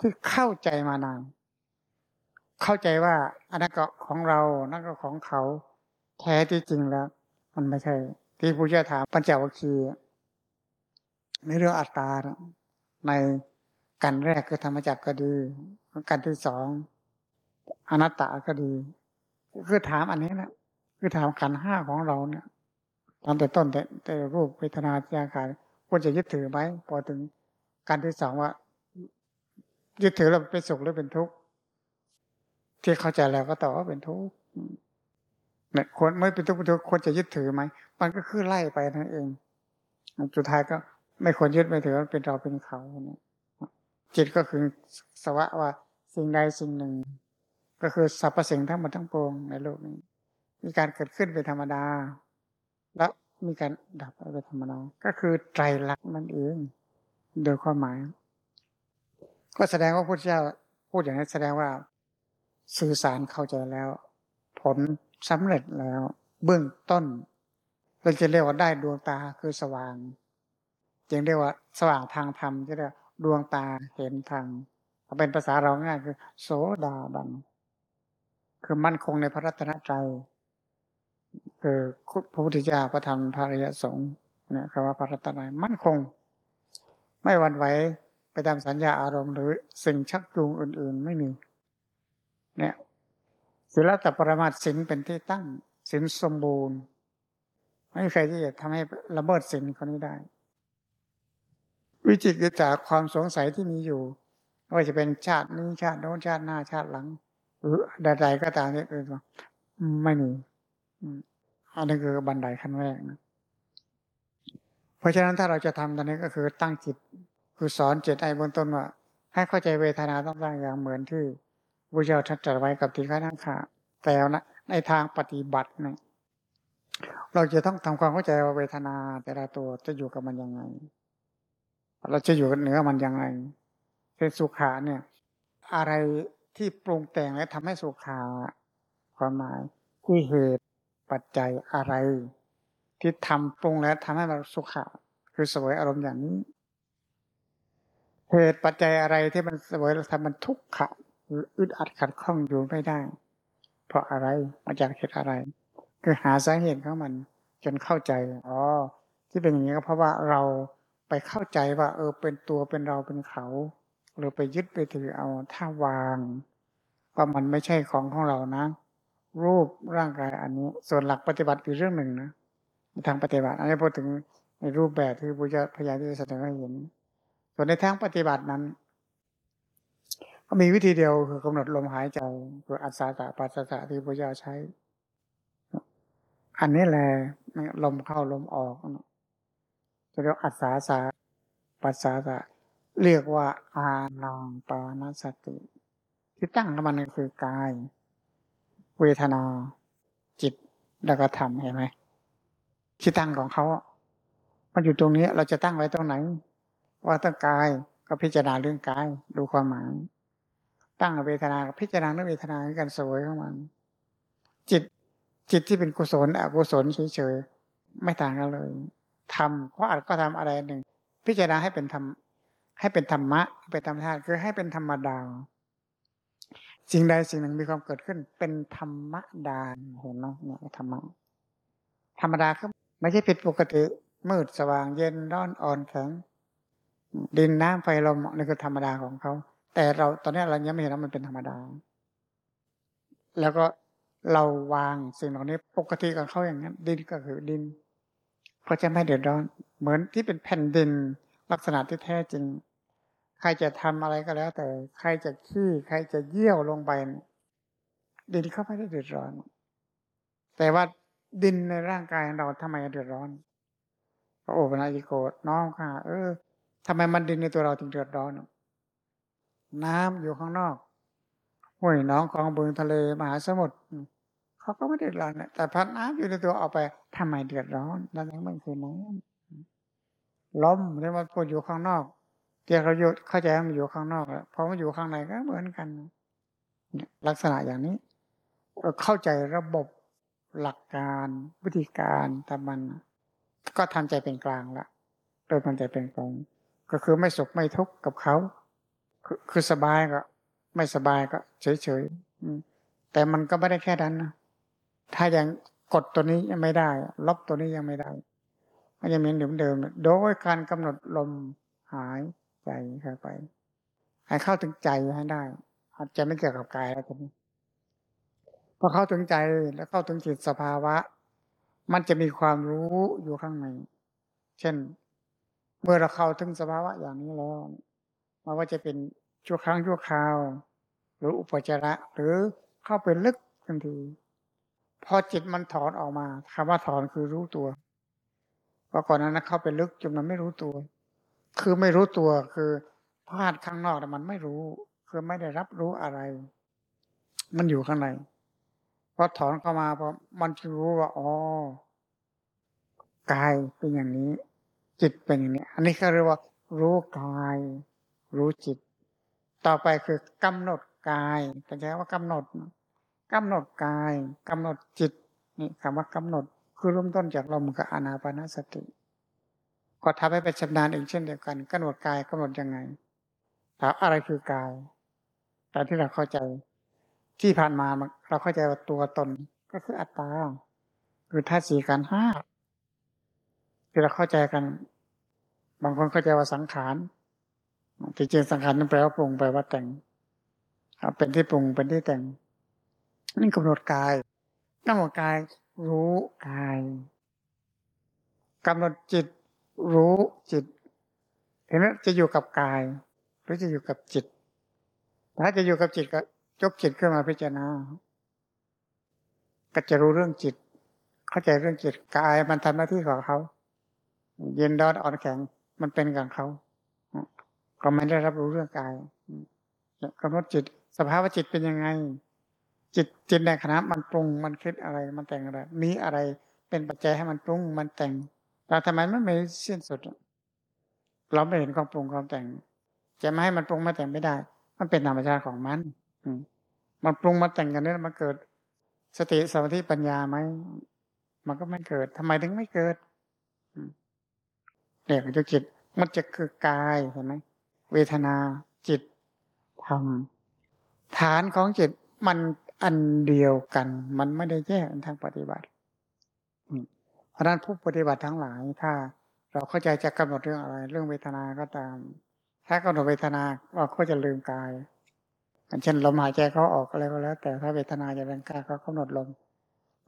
ที่เข้าใจมานาน เข้าใจว่าอันนั้นก็ของเรานั่นก็ของเขา แท้ที่จริงแล้ว มันไม่ใช่ ที่ผู้เจ้าถามปัญจวัคคีย์ในเรื่องอัตตาในกันแรกคือธรรมจักรก็ดีกันที่สองอนัตตาก็ดี คือถามอันนี้นะคือถามขันห้าของเราเนี่ยตอนแต่ต้นแต่แต่รูปเวทนาสัญญาขารควรจะยึดถือไหมพอถึงการที่สองว่า ยึดถือแล้วเป็นสุขหรือเป็นทุกข์ที่เข้าใจแล้วก็ตอบว่าเป็นทุกข์ เนี่ยควรไม่เป็นทุกข์เป็นทุกข์ควรจะยึดถือไหมมันก็คือไล่ไปนั่นเองสุดท้ายก็ไม่ควรยึดไม่ถือว่าเป็นเราเป็นเขาเนี่ยจิตก็คือสวะว่าสิ่งใดสิ่งหนึ่ง ก็คือสรรพสิ่งทั้งหมดทั้งปวงในโลกนี้ มีการเกิดขึ้นเป็นธรรมดา แล้วมีการดับไปเป็นธรรมดา ก็คือไตรลักษณ์มันเองโดยความหมาย ก็แสดงว่าพระพุทธเจ้าพูดอย่างนี้แสดงว่าสื่อสารเข้าใจแล้ว ผล สำเร็จแล้ว เบื้องต้น เราจะเรียกว่าได้ดวงตาคือสว่างจึงเรียกว่า สว่างทางธรรมจะเรียกดวงตาเห็นธรรมเป็นภาษาเราง่ายคือ โสดาบันคือมั่นคงในพระรัตนตรัยคือพระพุทธเจ้าพระธรรมพระริยสงฆ์เนี่ยคำว่าพระรัตนตรัยมั่นคง ไม่หวั่นไหวไปตามสัญญาอารมณ์หรือสิ่งชักจูงอื่น ๆ ไม่มี เนี่ย ศีลแต่ปรมาสินเป็นที่ตั้งสินสมบูรณ์ ไม่มีใครที่จะทำให้ละเมิดสินคนนี้ได้ วิจิกิจจากความสงสัยที่มีอยู่ว่าจะเป็นชาตินี้ชาติโน้นชาติหน้าชาติหลังหรือใดๆก็ตามนี่คือไม่มีอันนี้คือบันไดขั้นแรกนะเพราะฉะนั้นถ้าเราจะทำตอนนี้ก็คือตั้งจิตคือสอนจิตไอ้บนต้นว่า ให้เข้าใจเวทนาต้องตั้งอย่างเหมือนที่ พระเจ้าทัดจัดไว้กับทีฆานังขาแต่นะในทางปฏิบัติเนี่ยเราจะต้องทำความเข้าใจว่าเวทนา แต่ละตัวจะอยู่กับมันยังไง เราจะอยู่เหนือมันยังไงเป็นสุขาเนี่ย อะไรที่ปรุงแต่งและทำให้สุขาความหมายคือเหตุปัจจัยอะไร ที่ทำปรุงแล้วทำให้เราสุขาคือสวยอารมณ์อย่างนี้ เหตุปัจจัยอะไรที่มันสวยแล้วทำมันทุกขะ อึดอัดขัดข้องอยู่ไม่ได้ เพราะอะไรมาจากเหตุอะไร คือหาสาเหตุของมัน จนเข้าใจอ๋อที่เป็นอย่างนี้ก็เพราะว่าเราไปเข้าใจว่า เออเป็นตัวเป็นเราเป็นเขาหรือไปยึดไปถือเอาถ้าวางว่ามันไม่ใช่ของของเรานะ รูปร่างกายอันนี้ ส่วนหลักปฏิบัติอีกเรื่องหนึ่งนะทางปฏิบัติอันนี้พูดถึงในรูปแบบที่พระเจ้าพยายที่จะแสดงให้เห็น ส่วนในทางปฏิบัตินั้น ก็มีวิธีเดียวคือกำหนดลมหายใจคืออัศสะปัสสะที่พระเจ้าใช้ อันนี้แหละลมเข้าลมออกจะเรียกอัศสาสาปัสสาสะเรียกว่าอานังปานสติ ที่ตั้งของมันก็คือกาย เวทนา จิตแล้วก็ธรรมเห็นไหมที่ตั้งของเขา มันอยู่ตรงนี้เราจะตั้งไว้ตรงไหน ว่าตั้งกายก็พิจารณาเรื่องกายดูความหมาย ตั้งเวทนาพิจารณาเรื่องเวทนากันสวยของมัน จิตจิตที่เป็นกุศลอกุศลเฉยๆไม่ต่างกันเลยทำเพราะอาจก็ทำอะไรหนึ่ง พิจารณาให้เป็นธรรมให้เป็นธรรมะเป็นธรรมชาติคือให้เป็นธรรมดาสิ่งใดสิ่งหนึ่งมีความเกิดขึ้นเป็นธรรมดาเห็นไหมเนี่ยธรรมะธรรมดาครับไม่ใช่ผิดปกติมืดสว่างเย็นร้อนอ่อนแข็งดินน้ำไฟลมนี่คือธรรมดาของเขา แต่เราตอนนี้เรายังไม่เห็นว่ามันเป็นธรรมดา แล้วก็เราวางสิ่งเหล่านี้ปกติของเขาอย่างนั้น ดินก็คือดินเพราจะไม่เดือดร้อน เหมือนที่เป็นแผ่นดินลักษณะที่แท้จริง ใครจะทำอะไรก็แล้ว แต่ใครจะขี้ใครจะเยี่ยวลงไป ดินเขาไม่ได้เดือดร้อน แต่ว่าดินในร่างกายของเราทำไมเดือดร้อนพระโอปนาจิโกน้องค่ะ เออทำไมมันดินในตัวเราถึงเดือดร้อน น้ำอยู่ข้างนอกห้วยน้องของบึงทะเลมหาสมุทรเขาก็ไม่เดือดร้อนแต่พัดน้ำอยู่ในตัวออกไปทำไมเดือดร้อนนั่นเองมันคือน้ำลมเรียกว่าพออยู่ข้างนอกเกี่ยวกับอยู่เข้าใจมันอยู่ข้างนอกแล้วพอมันอยู่ข้างในก็เหมือนกันลักษณะอย่างนี้ เราเข้าใจระบบหลักการวิธีการแต่มัน ก็ทำใจเป็นกลางละโดยมันใจเป็นกลางก็คือไม่สุขไม่ทุกข์กับเขา คือสบายก็ ไม่สบายก็ เฉยเฉยแต่มันก็ไม่ได้แค่นั้นนะถ้ายังกดตัวนี้ยังไม่ได้ลบตัวนี้ยังไม่ได้มันยังมีเหมือนเดิมโดยการกำหนดลมหายใจเข้าไป ให้เข้าถึงใจให้ได้อาจจะไม่เกี่ยวกับกายแล้วทีนี้พอเข้าถึงใจแล้วเข้าถึงจิตสภาวะ มันจะมีความรู้อยู่ข้างใน เช่น เมื่อเราเข้าถึงสภาวะอย่างนี้แล้ว มาว่าจะเป็นชั่วครั้งชั่วคราว หรืออุปจาระ หรือเข้าไปลึกทันทีพอจิตมันถอนออกมาคำว่าถอนคือรู้ตัวเพราะก่อนนั้นเข้าไปลึกจนมันไม่รู้ตัว คือไม่รู้ตัวคือพลาดข้างนอกแต่มันไม่รู้ คือไม่ได้รับรู้อะไร มันอยู่ข้างในพอถอนเข้ามาพอมันจะรู้ว่าอ๋อกายเป็นอย่างนี้ จิตเป็นอย่างนี้ อันนี้เขาเรียกว่า รู้กาย รู้จิต ต่อไปคือกำหนดกายแต่ใช้ว่ากำหนดกำหนดกายกำหนดจิตนี่คำว่ากำหนด คือเริ่มต้นจากลมกับอนาปานสติ ก็ทำให้เป็นชำนาญเองเช่นเดียวกันกำหนดกายกำหนดยังไงถามอะไรคือกายแต่ที่เราเข้าใจที่ผ่านมาเราเข้าใจว่าตัวตนก็คืออัตตาคือธาตุสี่กันห้าที่เราเข้าใจกัน บางคนเข้าใจว่าสังขาร จริงๆสังขารนั่นแปลว่าปรุงแปลว่าแต่งเป็นที่ปรุงเป็นที่แต่งนี่กำหนดกายกำหนดกายรู้กายกำหนดจิตรู้จิตเห็นไหมจะอยู่กับกาย หรือจะอยู่กับจิต ถ้าจะอยู่กับจิตก็ยกจิตขึ้นมาพิจารณาก็จะรู้เรื่องจิต เข้าใจเรื่องจิตกายมันทำหน้าที่ของเขา เย็นร้อนอ่อนแข็งมันเป็นกับเขา ก็ไม่ได้รับรู้เรื่องกายกำหนดจิต สภาวะจิตเป็นยังไง จิตจิตในขณะมันปรุงมันคิดอะไร มันแต่งอะไร มีอะไรเป็นปัจจัยให้มันปรุงมันแต่งแต่ทำไมมันไม่สิ้นสุด เราไม่เห็นความปรุงความแต่ง จะไม่ให้มันปรุงมาแต่งไม่ได้ มันเป็นธรรมชาติของมันมันปรุงมาแต่งกันเนี่มันเกิด สติสมาธิปัญญาไหมมันก็ไม่เกิดทำไมถึงไม่เกิดเด็กจะจิตมันจะคือกายเห็นไหม เวทนา จิตธรรมฐานของจิตมันอันเดียวกัน มันไม่ได้แยกทางปฏิบัติเพราะนั้นผู้ปฏิบัติทั้งหลาย ถ้าเราเข้าใจจะกำหนดเรื่องอะไร เรื่องเวทนาก็ตาม ถ้ากำหนดเวทนาเราก็จะลืมกายเช่นลมหายใจเข้าออกอะไรก็แล้ว แต่ถ้าเวทนาจะเป็นกายเขากำหนดลม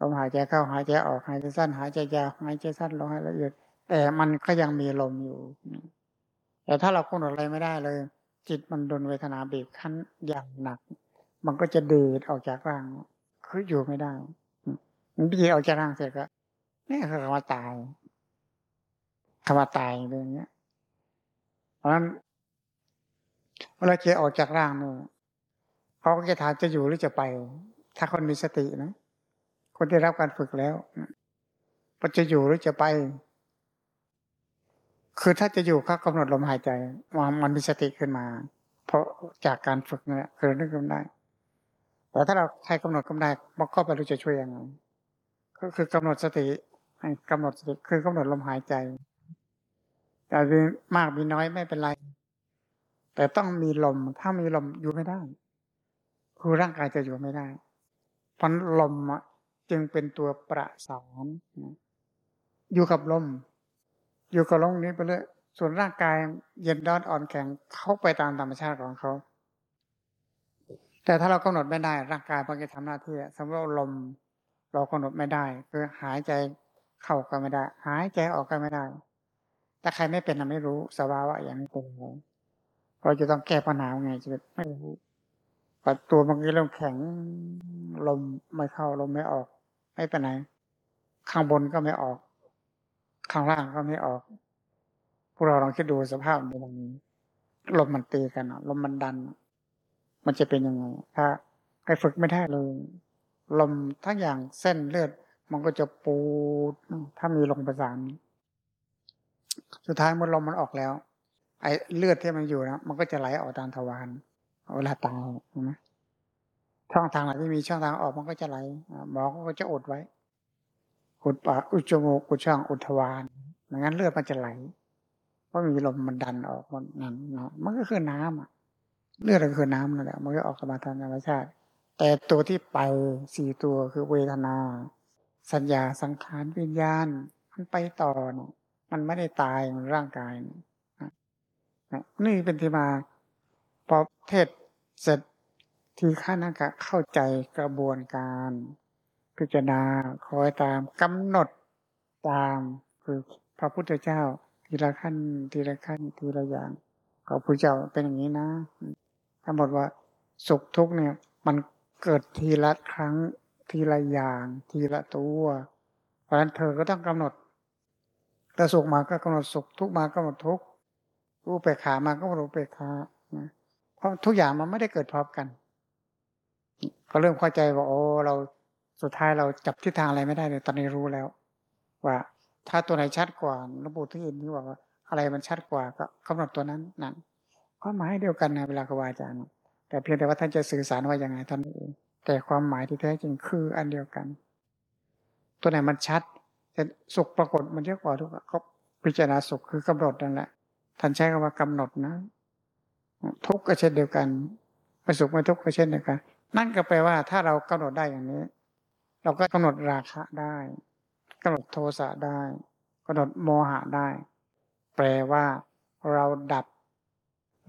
ลมหายใจเข้าหายใจออกหายใจสั้น หายใจยาวหายใจสั้นลงให้ละเอียดแต่มันก็ยังมีลมอยู่ แต่ถ้าเรากำหนดอะไรไม่ได้เลย จิตมันโดนเวทนาบีบคั้นอย่างหนัก มันก็จะดืดออกจากร่างคืออยู่ไม่ได้มันดีออกจากร่างเสร็จก็นี่คือคำว่าตายคำว่าตายเรื่องนี้เพราะฉะนั้นเวลาเจออกจากร่างเนี่ยเขาก็จะถามจะอยู่หรือจะไป ถ้าคนมีสตินะ คนที่รับการฝึกแล้วมันจะอยู่หรือจะไป คือถ้าจะอยู่เขากำหนดลมหายใจมันมันมีสติขึ้นมา เพราะจากการฝึกเนี่ยคือนึกขึ้นได้แต่ถ้าเราใครกำหนดกำได้มันก็ไม่รู้จะช่วยยังไงก็คือกำหนดสติให้กำหนดสติคือกำหนดลมหายใจแต่มีมากมีน้อยไม่เป็นไร แต่ต้องมีลมถ้ามีลมอยู่ไม่ได้ คือร่างกายจะอยู่ไม่ได้เพราะลมจึงเป็นตัวประสานอยู่กับลม อยู่กับลมนี้ไปเลยส่วนร่างกายเย็นร้อนอ่อนแข็งเข้าไปตามธรรมชาติของเขา แต่ถ้าเรากำหนดไม่ได้ ร่างกายมันจะทำหน้าที่สมมติว่าลมเรากำหนดไม่ได้ คือหายใจเข้าก็ไม่ได้ หายใจออกก็ไม่ได้ถ้าใครไม่เป็นเราไม่รู้สภาวะอย่างนี้เป็นยังไงเราจะต้องแก้ปัญหาไงชีวิตไม่รู้ปัดตัวบางทีเริ่มแข็งลมไม่เข้าลมไม่ออก ไม่ไปไหนข้างบนก็ไม่ออก ข้างล่างก็ไม่ออกพวกเราลองคิดดูสภาพเป็นอย่างนี้ลมมันตีกันลมมันดัน มันจะเป็นยังไง ถ้าใครฝึกไม่ได้เลย ลมทั้งอย่างเส้นเลือด มันก็จะปูดถ้ามีลมประสานสุดท้ายเมื่อลมมันออกแล้ว ไอ้เลือดที่มันอยู่นะมันก็จะไหลออกตามทวารเวลาตายใช่ไหมช่องทางไหนที่มีช่องทางออกมันก็จะไหลหมอก็จะอดไว้ อุดปากอุดจมูกอุดช่องอุดทวารไม่งั้นเลือดมันจะไหล เพราะมีลมมันดันออกมันนั่นนะมันก็คือน้ำอะ เลือดก็คือน้ำนั่นแหละมันก็ออกมาทางธรรมชาติ แต่ตัวที่ไปสี่ตัวคือเวทนา สัญญาสังขารวิญญาณ มันไปต่อนะมันไม่ได้ตายมันร่างกายนะนี่เป็นที่มาพอเทศเสร็จที่ข้านักะเข้าใจกระบวนการ พิจารณาคอยตามกำหนดตามคือพระพุทธเจ้า ทีละขั้น ทีละขั้นทีละอย่างก็พระเจ้าเป็นอย่างนี้นะทั้งหมดว่าสุขทุกเนี่ย มันเกิดทีละครั้ง ทีละอย่าง ทีละตัว เพราะฉะนั้นเธอก็ต้องกำหนดถ้าสุขมาก็กำหนดสุขทุกมาก็กำหนดทุกรูปเปขามาก็กำหนดเปขาเพราะทุกอย่างมันไม่ได้เกิดพร้อมกัน ก็เริ่มเข้าใจว่าโอ้เรา สุดท้ายเราจับทิศทางอะไรไม่ได้เลยตอนนี้รู้แล้ว ว่าถ้าตัวไหนชัดกว่าหลวงปู่ที่อื่นที่บอกว่าอะไรมันชัดกว่าก็กำหนดตัวนั้นนั่นความหมายเดียวกันนะเวลากวาอาจารย์แต่เพียงแต่ว่าท่านจะสื่อสารว่ายังไงท่านเองแต่ความหมายที่แท้จริงคืออันเดียวกัน ตัวไหนมันชัดแต่สุขปรากฏมันเยอะกว่าทุกข์ก็พิจารณาสุขคือกำหนดนั่นแหละท่านใช้คำว่ากำหนดนะ ทุกข์ก็เช่นเดียวกันไม่สุขไม่ทุกข์ก็เช่นเดียวกัน นั่นก็แปลว่าถ้าเรากำหนดได้อย่างนี้ เราก็กำหนดราคะได้กำหนดโทสะได้กำหนดโมหะได้ แปลว่า เราดับ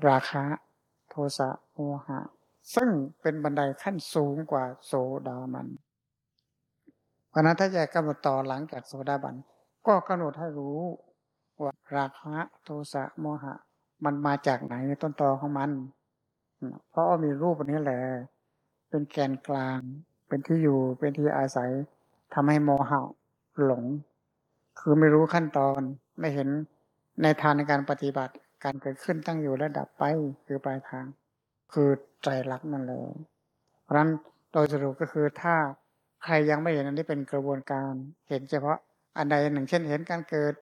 ราคะ โทสะโมหะ ซึ่งเป็นบันไดขั้นสูงกว่าโสดาบันเพราะนั้นถ้าจะกำหนดต่อหลังจากโสดาบัน ก็กำหนดให้รู้ว่าราคะโทสะโมหะ มันมาจากไหนในต้นตอของมัน เพราะว่ามีรูปอันนี้แหละเป็นแกนกลาง เป็นที่อยู่เป็นที่อาศัยทำให้โมหะหลง คือไม่รู้ขั้นตอนไม่เห็นในทางในการปฏิบัติการเกิดขึ้นตั้งอยู่และดับไปคือปลายทาง คือใจรักนั่นเลยเพราะนั้นโดยสรุปก็คือถ้าใครยังไม่เห็นอันนี้เป็นกระบวนการ เห็นเฉพาะอันใดหนึ่งเช่น เห็นการเกิด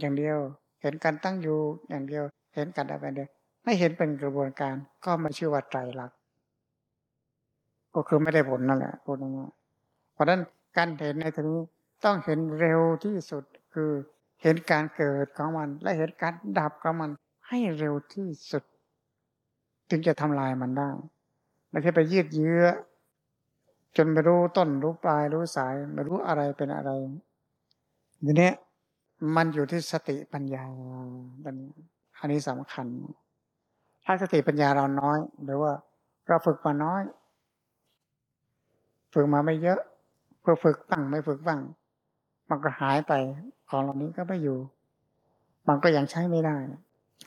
อย่างเดียว เห็นการตั้งอยู่อย่างเดียว เห็นกันอะไรเดียว ไม่เห็นเป็นกระบวนการ ก็ไม่ชื่อว่าใจรัก ก็คือไม่ได้ผลนั่นแหละพูดง่ายๆเพราะฉะนั้นการเห็นในทีนี้ต้องเห็นเร็วที่สุดคือเห็นการเกิดของมัน และเห็นการดับของมันให้เร็วที่สุด ถึงจะทำลายมันได้ไม่ใช่ไปยืดเยื้อ จนไม่รู้ต้นรู้ปลายรู้สายไม่รู้อะไรเป็นอะไรทีนี้มันอยู่ที่สติปัญญาบันอันนี้สำคัญ ถ้าสติปัญญาเราน้อย หรือว่าเราฝึกมาน้อย ฝึกมาไม่เยอะเพื่อฝึกบ้างไม่ฝึกบ้าง มันก็หายไปของเหล่านี้ก็ไม่อยู่ มันก็ยังใช้ไม่ได้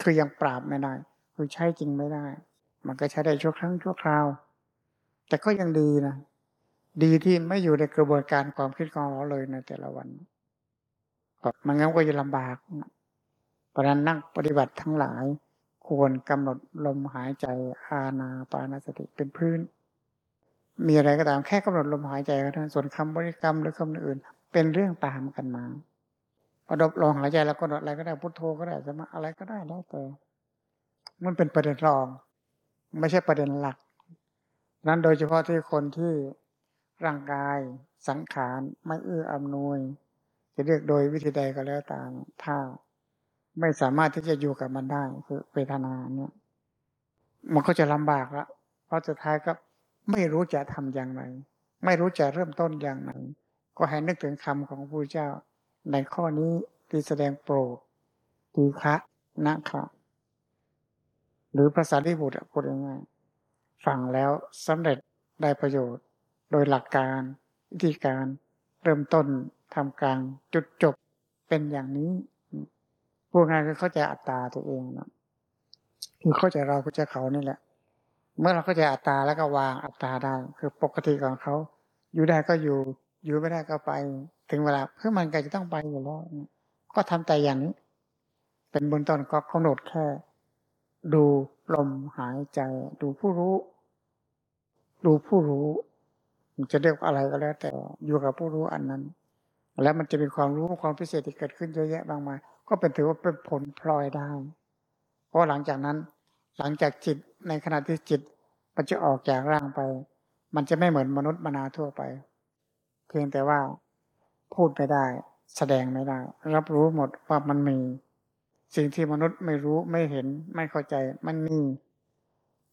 คือยังปราบไม่ได้ คือใช้จริงไม่ได้ มันก็ใช้ได้ชั่วครั้งชั่วคราว แต่ก็ยังดีนะดีที่ไม่อยู่ในกระบวนการความคิดของเราเลยในแต่ละวันมันงั้นก็จะลำบาก เพราะนั้นนักปฏิบัติทั้งหลาย ควรกำหนดลมหายใจอาณาปานสติเป็นพื้น มีอะไรก็ตามแค่กำหนดลมหายใจก็ได้ส่วนคำบริกรรมหรือคำอื่น เป็นเรื่องตามกันมาพอดบลองหายใจแล้วก็อะไรก็ได้พุทโธก็ได้สมาอะไรก็ได้แล้วแต่มันเป็นประเด็นรอง ไม่ใช่ประเด็นหลัก นั้นโดยเฉพาะที่คนที่ร่างกายสังขารไม่เอื้ออำนวย จะเรียกโดยวิธีใดก็แล้วตามถ้าไม่สามารถที่จะอยู่กับมันได้คือเวทนาเนี่ย มันก็จะลำบากละเพราะสุดท้ายก็ ไม่รู้จะทำอย่างไร ไม่รู้จะเริ่มต้นอย่างไรก็ให้นึกถึงคำของพระพุทธเจ้า ในข้อนี้ที่แสดงโปรดทีคะนะคะหรือภาษาที่บุตรพูดง่ายๆฟังแล้วสำเร็จได้ประโยชน์ โดยหลักการวิธีการเริ่มต้นทำกลางจุดจบเป็นอย่างนี้พูดง่ายคือเข้าใจอัตตาตัวเองนะคือเข้าใจเราเข้าใจเขานี่แหละ เมื่อเราเข้าใจอัตตาแล้วก็วางอัตตาได้ คือปกติของเขา อยู่ได้ก็อยู่ อยู่ไม่ได้ก็ไป ถึงเวลาเพื่อมันก็จะต้องไปอยู่แล้วก็ทำใจอย่างนี้ เป็นบนต้นก็กำหนดแค่ ดูลมหายใจ ดูผู้รู้ ดูผู้รู้จะเรียกอะไรก็แล้ว แต่อยู่กับผู้รู้อันนั้น แล้วมันจะมีความรู้ความพิเศษที่เกิดขึ้นเยอะแยะบางมาก็เป็นถือว่าเป็นผลพลอยได้ เพราะหลังจากนั้น หลังจากจิต ในขณะที่จิตมันจะออกจากร่างไป มันจะไม่เหมือนมนุษย์มนาทั่วไป เพียงแต่ว่าพูดไม่ได้ แสดงไม่ได้ รับรู้หมดว่ามันมี สิ่งที่มนุษย์ไม่รู้ไม่เห็นไม่เข้าใจมันมี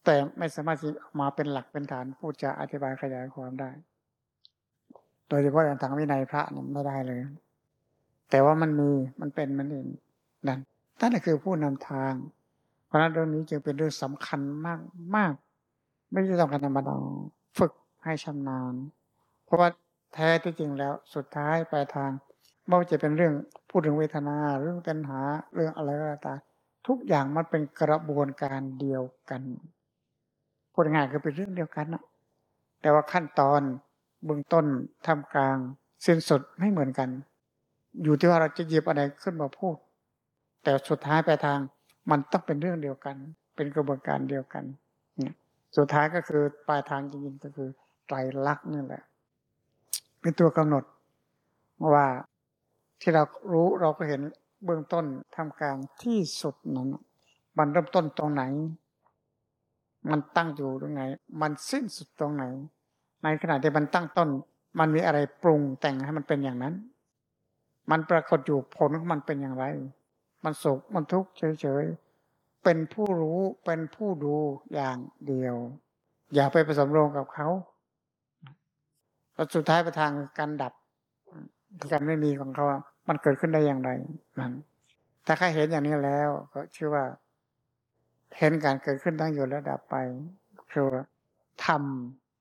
แต่ไม่สามารถที่มาเป็นหลักเป็นฐานพูดจะอธิบายขยายความได้ โดยเฉพาะอย่างทางวินัยพระนี่ไม่ได้เลย แต่ว่ามันมีมันเป็นมันเองนั่นนั่นคือผู้นำทาง ราะนั้นเรื่องนี้จึงเป็นเรื่องสำคัญมากมาก ไม่ใช่สำคัญธรรมดาฝึกให้ชำนาญ เพราะว่าแท้ที่จริงแล้วสุดท้ายปลายทางไม่ว่าจะเป็นเรื่องพูดถึงเวทนาเรื่องตัณหาเรื่องอะไรก็ตามทุกอย่างมันเป็นกระบวนการเดียวกันพูดง่ายคือเป็นเรื่องเดียวกันนะแต่ว่าขั้นตอนเบื้องต้นทำกลางสิ้นสุดไม่เหมือนกัน อยู่ที่ว่าเราจะหยิบอะไรขึ้นมาพูด แต่สุดท้ายปลายทาง มันต้องเป็นเรื่องเดียวกัน เป็นกระบวนการเดียวกันเนี่ยสุดท้ายก็คือปลายทางจริงๆก็คือไตรลักษณ์นี่แหละ เป็นตัวกำหนดว่าที่เรารู้เราก็เห็นเบื้องต้นทำกลางที่สุดนั้นมันเริ่มต้นตรงไหน มันตั้งอยู่ตรงไหน มันสิ้นสุดตรงไหน ในขณะที่มันตั้งต้น มันมีอะไรปรุงแต่งให้มันเป็นอย่างนั้น มันปรากฏอยู่ผลของมันเป็นอย่างไร มันสุขมันทุกข์เฉยๆ เป็นผู้รู้เป็นผู้ดูอย่างเดียว อย่าไปผสมโรงกับเขาแล้วสุดท้ายไปทางการดับการไม่มีของเขา มันเกิดขึ้นได้อย่างไรนั่นถ้าใครเห็นอย่างนี้แล้ว ก็ชื่อว่า เห็นการเกิดขึ้นตั้งอยู่แล้วดับไปคือท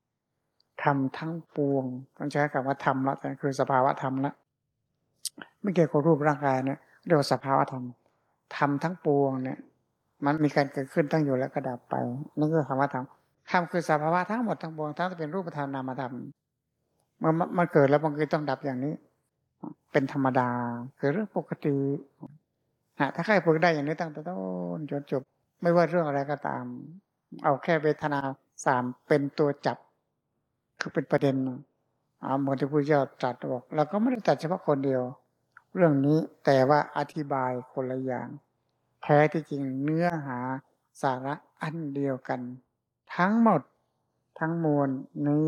ำทำทั้งปวง ต้องใช้คำว่าทำละแต่คือสภาวะธรรมละไม่เกี่ยวกับรูปร่างกายเนี่ย เรียกว่าสภาวะธรรมธรรมทั้งปวงเนี่ย มันมีการเกิดขึ้นตั้งอยู่แล้วก็ดับไปนั่นคือคำว่าธรรมธรรมคือสภาวะทั้งหมดทั้งปวงทั้งเป็นรูปธรรมนามธรรมมันมันเกิดแล้วมันก็ต้องดับอย่างนี้ เป็นธรรมดาคือเรื่องปกติถ้าใครฝึกได้อย่างนี้ตั้งแต่ต้นจนจบ ไม่ว่าเรื่องอะไรก็ตาม เอาแค่เวทนาสามเป็นตัวจับ คือเป็นประเด็นอาเหมือนที่พระเจ้าตรัสบอกเราก็ไม่ได้ตรัสเฉพาะคนเดียว เรื่องนี้แต่ว่าอธิบายคนละอย่าง แท้ที่จริงเนื้อหาสาระอันเดียวกัน ทั้งหมดทั้งมวลนี้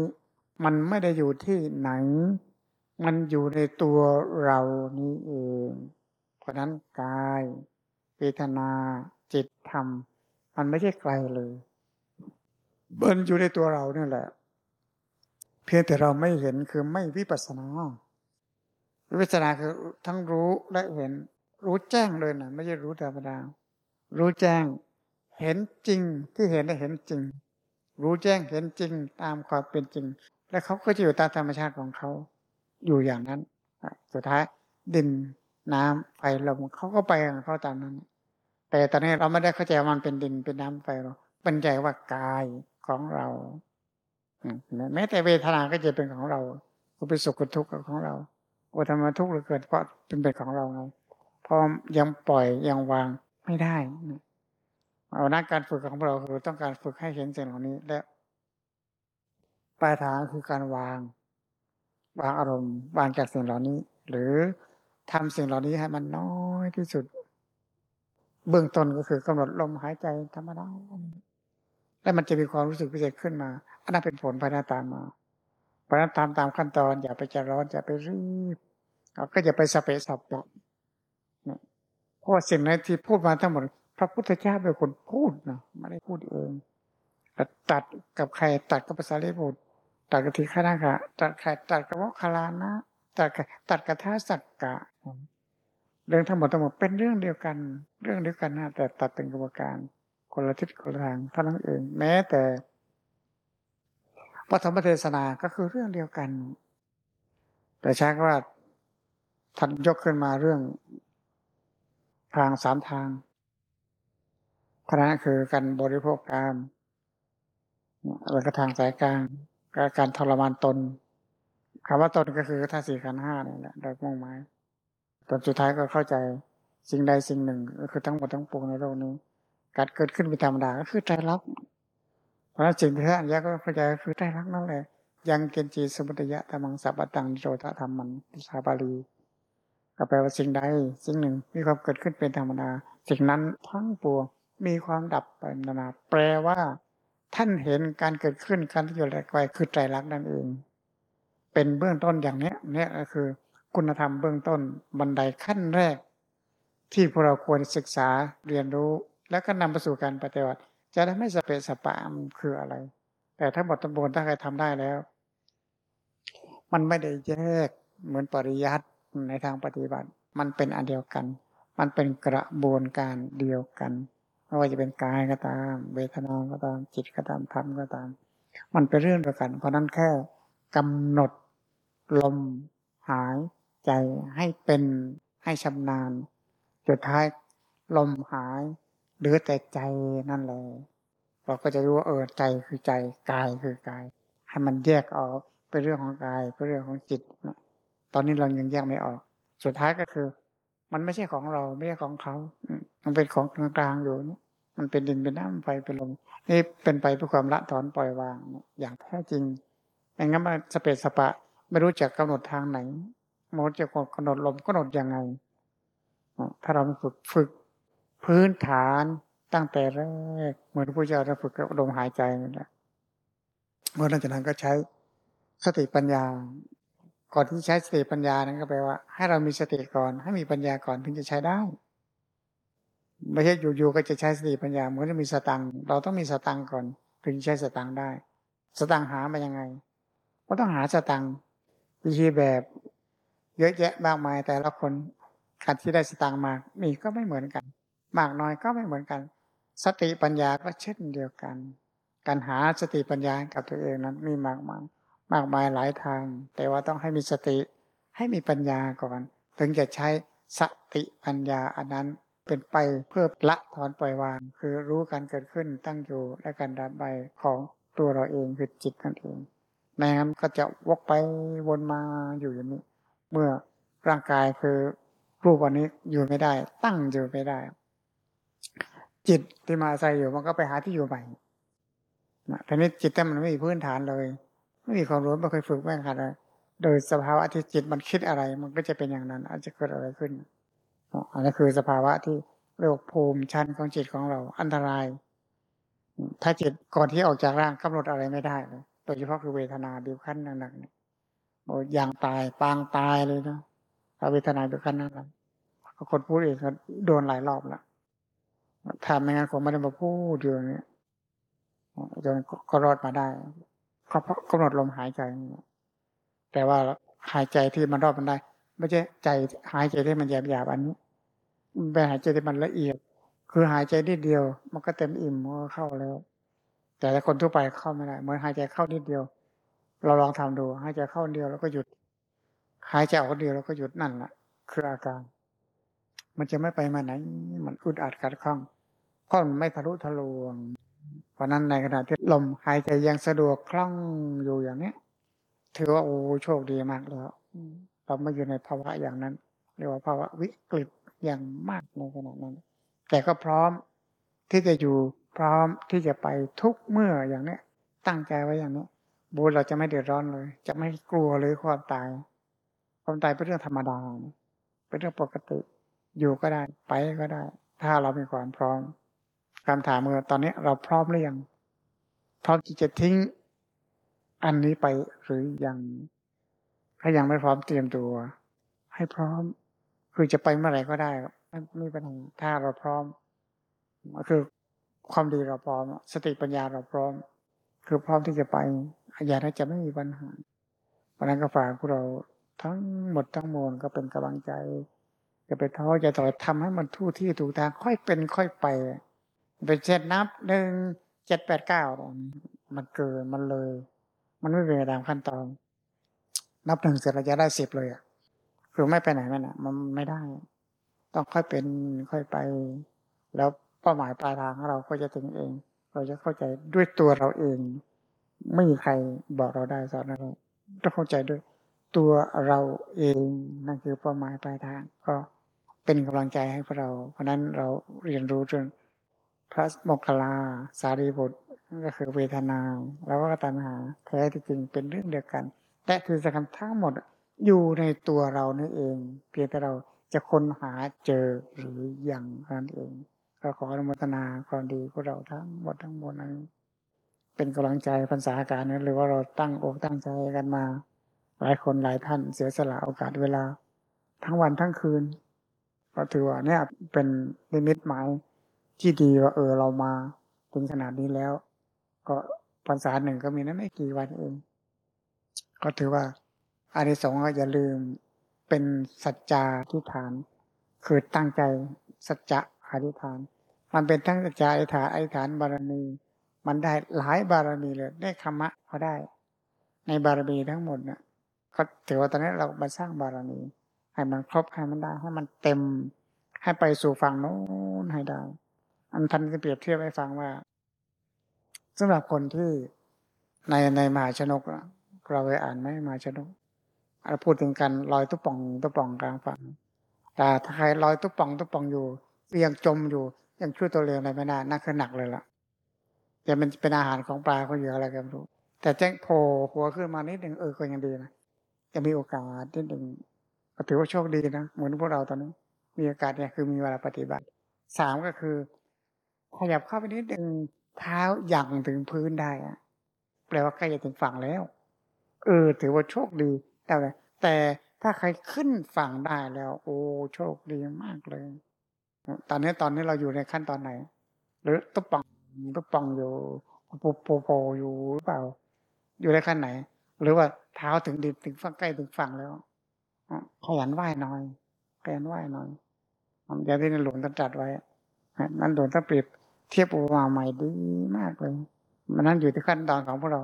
มันไม่ได้อยู่ที่ไหน มันอยู่ในตัวเรานี้เอง เพราะนั้นกายเวทนาจิตธรรม มันไม่ใช่ไกลเลยเบนอยู่ในตัวเราเนี่ยแหละ เพียงแต่เราไม่เห็นคือไม่วิปัสนา วิปัสนาคือทั้งรู้และเห็น รู้แจ้งเลยนะไม่ใช่รู้ธรรมดา รู้แจ้ง เห็นจริงที่เห็นได้เห็นจริง รู้แจ้งเห็นจริงตามความเป็นจริง และเขาก็จะอยู่ตามธรรมชาติของเขาอยู่อย่างนั้นสุดท้ายดินน้ำไฟลมเขาก็ไปของเขาตามนั้น แต่ตอนนี้เราไม่ได้เข้าใจว่ามันเป็นดินเป็นน้ำไฟเราเป็นใจว่ากายของเราแม้แต่เวทนาก็จะเป็นของเราก็เป็นสุขทุกข์ของเรา อธรรมทุกข์หรือเกิดเพราะเป็นเป็นของเราไงพอยังปล่อยยังวางไม่ได้เอานักการฝึกของเราคือต้องการฝึกให้เห็นสิ่งเหล่านี้และปลายทางคือการวาง วางอารมณ์ วางจากสิ่งเหล่านี้ หรือทำสิ่งเหล่านี้ให้มันน้อยที่สุด เบื้องต้นก็คือกำหนดลมหายใจธรรมดาแล้วมันจะมีความรู้สึกพิเศษขึ้นมา อันนั้นเป็นผลภายในตามมาเพราะนั้นตามตามขั้นตอน อย่าไปใจร้อนอย่าไปรีบ ก็อย่าไปสเปซสับปะเพราะสิ่งนั้นที่พูดมาทั้งหมด พระพุทธเจ้าเป็นคนพูดนะไม่ได้พูดเองตัดกับใครตัดกับภาษาลิบุตรตัดกับทีฆนากะตัดใครตัดกับวคลานะตัดตัดกับท่าสักกะเรื่องทั้งหมดทั้งหมดเป็นเรื่องเดียวกัน เรื่องเดียวกันนะแต่ตัดเป็นกระบวนการคนละทิศคนละทางเท่านั้นเอง แม้แต่ปฐมเทศนาก็คือเรื่องเดียวกัน แต่ช้างว่า ท่านยกขึ้นมาเรื่อง ทางสามทางพระคือการบริโภคกามแล้วก็ทางสายกลางการทรมานตนคำว่าตนก็คือท่าสี่ขันห้านี่แหละโดยมุ่งหมายตอนสุดท้ายก็เข้าใจสิ่งใดสิ่งหนึ่งก็คือทั้งหมดทั้งปวงในโลกนี้การเกิดขึ้นเป็นธรรมดาก็คือใจรักเพราะนั้นสิ่งที่ท่านยกก็เข้าใจก็คือใจรักนั่นแหละยังเกณฑ์จีสมุทยะธรรมังสัพตังโจตธรรมมันภาษาบาลี ก็แปลว่าสิ่งใดสิ่งหนึ่งมีความเกิดขึ้นเป็นธรรมดา สิ่งนั้นทั้งปวงมีความดับไปนานาแปลว่า ท่านเห็นการเกิดขึ้นการที่อยู่แลไกลคือใจรักนั่นเอง เป็นเบื้องต้นอย่างเนี้ยเนี่ยก็คือ คุณธรรมเบื้องต้นบันไดขั้นแรก ที่พวกเราควรศึกษาเรียนรู้ แล้วก็นำไปสู่การปฏิบัติ จะได้ไม่สเปสปามคืออะไร แต่ถ้าหมดตำบลถ้าใครทำได้แล้ว มันไม่ได้แยกเหมือนปริยัติ ในทางปฏิบัติ มันเป็นอันเดียวกัน มันเป็นกระบวนการเดียวกันไม่ว่าจะเป็นกายก็ตาม เวทนาก็ตามจิตก็ตามธรรมก็ตาม มันเป็นเรื่องเดียวกัน เพราะนั้นแค่กำหนดลมหายใจให้เป็นให้ชำนาญสุดท้ายลมหายเหลือแต่ใจนั่นเลยเราก็จะรู้ว่าเออใจคือใจกายคือกาย ให้มันแยกออกเป็นเรื่องของกายเป็นเรื่องของจิตนะ ตอนนี้เรายังแยกไม่ออก สุดท้ายก็คือ มันไม่ใช่ของเราไม่ใช่ของเขามันเป็นของกลางๆอยู่นมันเป็นดินเป็นน้ำไฟเป็นลมนี่เป็นไปเพื่อความละถอนปล่อยวาง อย่างแท้จริงไม่งั้นมันสเปซสปะ ไม่รู้จักกำหนดทางไหนมดจะกำหนดลมกำหนดยังไง ถ้าเราฝึกฝึกพื้นฐานตั้งแต่แรกเหมือนพระเจ้าเราฝึกลมหายใจนั่นแหละเมื่อหลังจากนั้นก็ใช้สติปัญญา ก่อนที่ใช้สติปัญญานั้นก็แปลว่า ให้เรามีสติก่อน ให้มีปัญญาก่อนถึงจะใช้ได้ ไม่ใช่อยู่ๆก็จะใช้สติปัญญาเหมือนจะมีสตังเราต้องมีสตังก่อน ถึงใช้สตังได้ สตังหามายังไง ก็ต้องหาสตังวิธีแบบเยอะแยะมากมายแต่ละคนการที่ได้สตังมามีก็ไม่เหมือนกัน มากน้อยก็ไม่เหมือนกัน สติปัญญาก็เช่นเดียวกัน การหาสติปัญญากับตัวเองนั้นมีมากมาย มากมายหลายทาง แต่ว่าต้องให้มีสติให้มีปัญญาก่อน ถึงจะใช้สติปัญญาอันนั้นเป็นไปเพื่อละถอนปล่อยวาง คือรู้การเกิดขึ้นตั้งอยู่และการดับไปของตัวเราเองคือจิตนั่นเองในนั้นก็จะวกไปวนมาอยู่อย่างนี้ เมื่อร่างกายคือรูปวันนี้อยู่ไม่ได้ ตั้งอยู่ไม่ได้ จิตที่มาอาศัยอยู่มันก็ไปหาที่อยู่ใหม่ทีนี้จิตแต่มันไม่มีพื้นฐานเลย ไม่มีความรู้ไม่เคยฝึกไม่ขาดเลยโดยสภาวะที่จิตมันคิดอะไร มันก็จะเป็นอย่างนั้น อาจจะเกิดอะไรขึ้นอันนี้คือสภาวะที่เรียกภูมิชั้นของจิตของเรา อันตราย ถ้าจิตก่อนที่ออกจากร่างกำหนดอะไรไม่ได้เลยโดยเฉพาะคือเวทนาบิวขั้นหนักๆเนี่ยอย่างตายปางตายเลยนะถ้าเวทนาบิวขั้นนั้นคนพูดเองก็โดนหลายรอบแล้วทำไม่งั้นคงไม่ได้มาพูดอยู่อย่างนี้จนก็รอดมาได้ ก็เพราะกำหนดลมหายใจแต่ว่าหายใจที่มันรอดมันได้ ไม่ใช่ใจหายใจที่มันหยาบหยาบอันนี้ไปหายใจที่มันละเอียด คือหายใจนิดเดียว มันก็เต็มอิ่มมันก็เข้าแล้ว แต่คนทั่วไปเข้าไม่ได้เหมือนหายใจเข้านิดเดียว เราลองทำดูหายใจเข้าเดียวแล้วก็หยุด หายใจออกเดียวแล้วก็หยุดนั่นแหละคืออาการ มันจะไม่ไปมาไหน มันอุดอัดกัดข้องเพราะมันไม่ทะลุทะลวง เพราะนั้นในขณะที่ลมหายใจยังสะดวกคล่องอยู่อย่างเนี้ย ถือว่าโอ้โชคดีมากแล้วเราไม่อยู่ในภาวะอย่างนั้นเรียกว่าภาวะวิกฤตอย่างมากในขณะนั้นแต่ก็พร้อมที่จะอยู่พร้อมที่จะไปทุกเมื่ออย่างเนี้ย ตั้งใจไว้อย่างนี้บูเราจะไม่เดือดร้อนเลย จะไม่กลัวเลยความตาย ความตายเป็นเรื่องธรรมดาเป็นเรื่องปกติ อยู่ก็ได้ไปก็ได้ ถ้าเรามีความพร้อม คำถามคือตอนนี้เราพร้อมหรือยัง พร้อมที่จะทิ้งอันนี้ไปหรือยังถ้ายังไม่พร้อมเตรียมตัว ให้พร้อม คือจะไปเมื่อไหร่ก็ได้ไม่มีปัญหาถ้าเราพร้อมคือความดีเราพร้อม สติปัญญาเราพร้อม คือพร้อมที่จะไปอย่าได้จะไม่มีปัญหาเพราะนั้นก็ฝากพวกเราทั้งหมดทั้งมวลก็เป็นกำลังใจจะไปท้อจะต่อทำให้มันทู่ที่ถูกทางค่อยเป็นค่อยไป เป็นเจ็ดนับหนึ่งเจ็ดแปดเก้ามันเกินมันเลย มันไม่เป็นตามขั้นตอน นับหนึ่งเสร็จเราจะได้สิบเลยอะคือไม่ไปไหนไม่นะมันไม่ได้ ต้องค่อยเป็นค่อยไป แล้วเป้าหมายปลายทางของเราก็จะถึงเอง เราจะเข้าใจด้วยตัวเราเอง ไม่มีใครบอกเราได้สอนเราต้องเข้าใจด้วยตัวเราเองนั่นคือเป้าหมายปลายทาง ก็เป็นกำลังใจให้พวกเรา เพราะนั้นเราเรียนรู้เรื่อง พระโมคคลลา สารีบุตรก็คือเวทนา แล้วก็ตัณหาแท้ที่จริงเป็นเรื่องเดียวกัน และคือสำทั้งหมดอยู่ในตัวเรานี่เอง เพียงแต่เราจะค้นหาเจอหรือยังนั่นเองก็ขออนุโมทนาความดีพวกเราทั้งหมดทั้งมวลนั้นเป็นกำลังใจพรรษาการนั้นหรือว่าเราตั้งอกตั้งใจกันมา หลายคนหลายท่านเสียสละโอกาสเวลา ทั้งวันทั้งคืน ก็ถือว่าเนี่ยเป็นลิมิตหมาย ที่ดีว่าเออเรามาถึงขนาดนี้แล้ว ก็พรรษาหนึ่งก็มีนั้นไม่กี่วันเองก็ถือว่าอานิสงส์ก็อย่าลืมเป็นสัจจาทิฏฐาน คือตั้งใจสัจจะอธิษฐาน มันเป็นทั้งสัจจะอธิษฐานอธิษฐานบารมี มันได้หลายบารมีเลยได้คำมะเขาได้ ในบารมีทั้งหมดเนี่ยก็ถือว่าตอนนี้เรามาสร้างบารมีให้มันครบให้มันได้ให้มันเต็ม ให้ไปสู่ฝั่งโน้นให้ได้ อันท่านจะเปรียบเทียบให้ฟังว่าสำหรับคนที่ในในมหาชนกเราไปอ่านไหมมหาชนกเราพูดถึงกันลอยตุ๊ป่องตุ๊ป่องกลางฝั่งแต่ถ้าใครลอยตุ๊ป่องตุ๊ป่องอยู่ยังจมอยู่ยังช่วยตัวเรืออะไรไม่ได้นั่นคือหนักเลยล่ะจะเป็นเป็นอาหารของปลาเขาเยอะอะไรกันรู้ แต่แจ้งโผล่หัวขึ้นมานิดหนึ่งเออก็ยังดีนะจะมีโอกาสนิดหนึ่งก็ถือว่าโชคดีนะเหมือนพวกเราตอนนี้ มีโอกาสเนี่ยคือมีเวลาปฏิบัติสามก็คือ ขยับเข้าไปนิดหนึ่งเท้าย่างถึงพื้นได้อะแปลว่าใกล้จะถึงฝั่งแล้ว เออ ถือว่าโชคดีแต่แต่ถ้าใครขึ้นฝั่งได้แล้ว โอ้โชคดีมากเลย ตอนนี้ตอนนี้เราอยู่ในขั้นตอนไหน หรือตุ๊บปังตุ๊บปังอยู่ปูโปโปอยู่หรือเปล่า อยู่ในขั้นไหน หรือว่าเท้าถึงดินถึงฝั่งใกล้ถึงฝั่งแล้วขยันไหว้หน่อยขยันไหว้หน่อยอย่างที่ในหลวงท่านตรัสไว้นั่นหลวงท่านเปรียบ เทียบอุปมาใหม่ดีมากเลย มันนั้นอยู่ที่ขั้นตอนของพวกเรา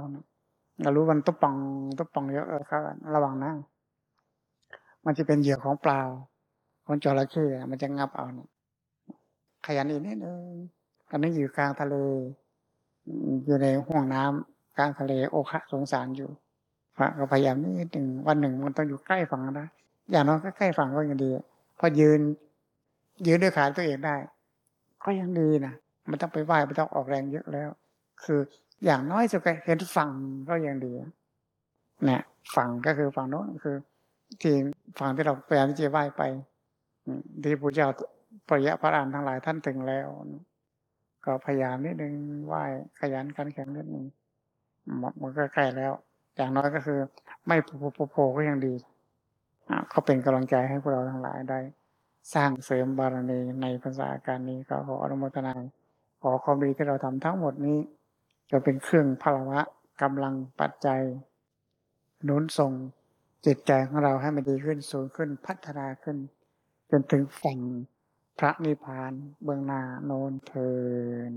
เรารู้มันตุ๊ปองตุ๊ปองเยอะเออครับระวังนะมันจะเป็นเหยื่อของปลาของจระเข้มันจะงับเอาเนี่ยขยันอีกนิดนึงตอนนี้อยู่กลางทะเล อยู่ในห่วงน้ำกลางทะเลโอคะสงสารอยู่ก็พยายามนิดหนึ่งวันหนึ่งมันต้องอยู่ใกล้ฝั่งนะอย่างน้อยก็ใกล้ฝั่งก็ยังดีพอยืน ยืนด้วยขาตัวเองได้ ก็ยังดีนะ มันต้องไปไหว้ไม่ต้องออกแรงเยอะแล้ว คืออย่างน้อยสุดก็เห็นฝั่งก็ยังดีเนี่ยฝั่งก็คือฝั่งโน้นคือ ที่ฝั่งที่เราพยายามที่จะไหว้ไปที่พระเจ้าปริยะพระอานทั้งหลายท่านถึงแล้ว ก็พยายามนิดนึงไหว้ขยันกันแข็งนิดนึงมันก็ใกล้แล้ว อย่างน้อยก็คือ ไม่โผล่ก็ยังดีก็เป็นกำลังใจให้พวกเราทั้งหลายได้ สร้างเสริมบารมีในภาษาการนี้ก็ขออนุโมทนา ขอความดีที่เราทำทั้งหมดนี้ จะเป็นเครื่องพลวะกำลังปัจจัยหนุนส่งจิตใจของเราให้มันดีขึ้นสูงขึ้นพัฒนาขึ้น จนถึงฝั่งพระนิพพานเบื้องหน้าโนนเทิน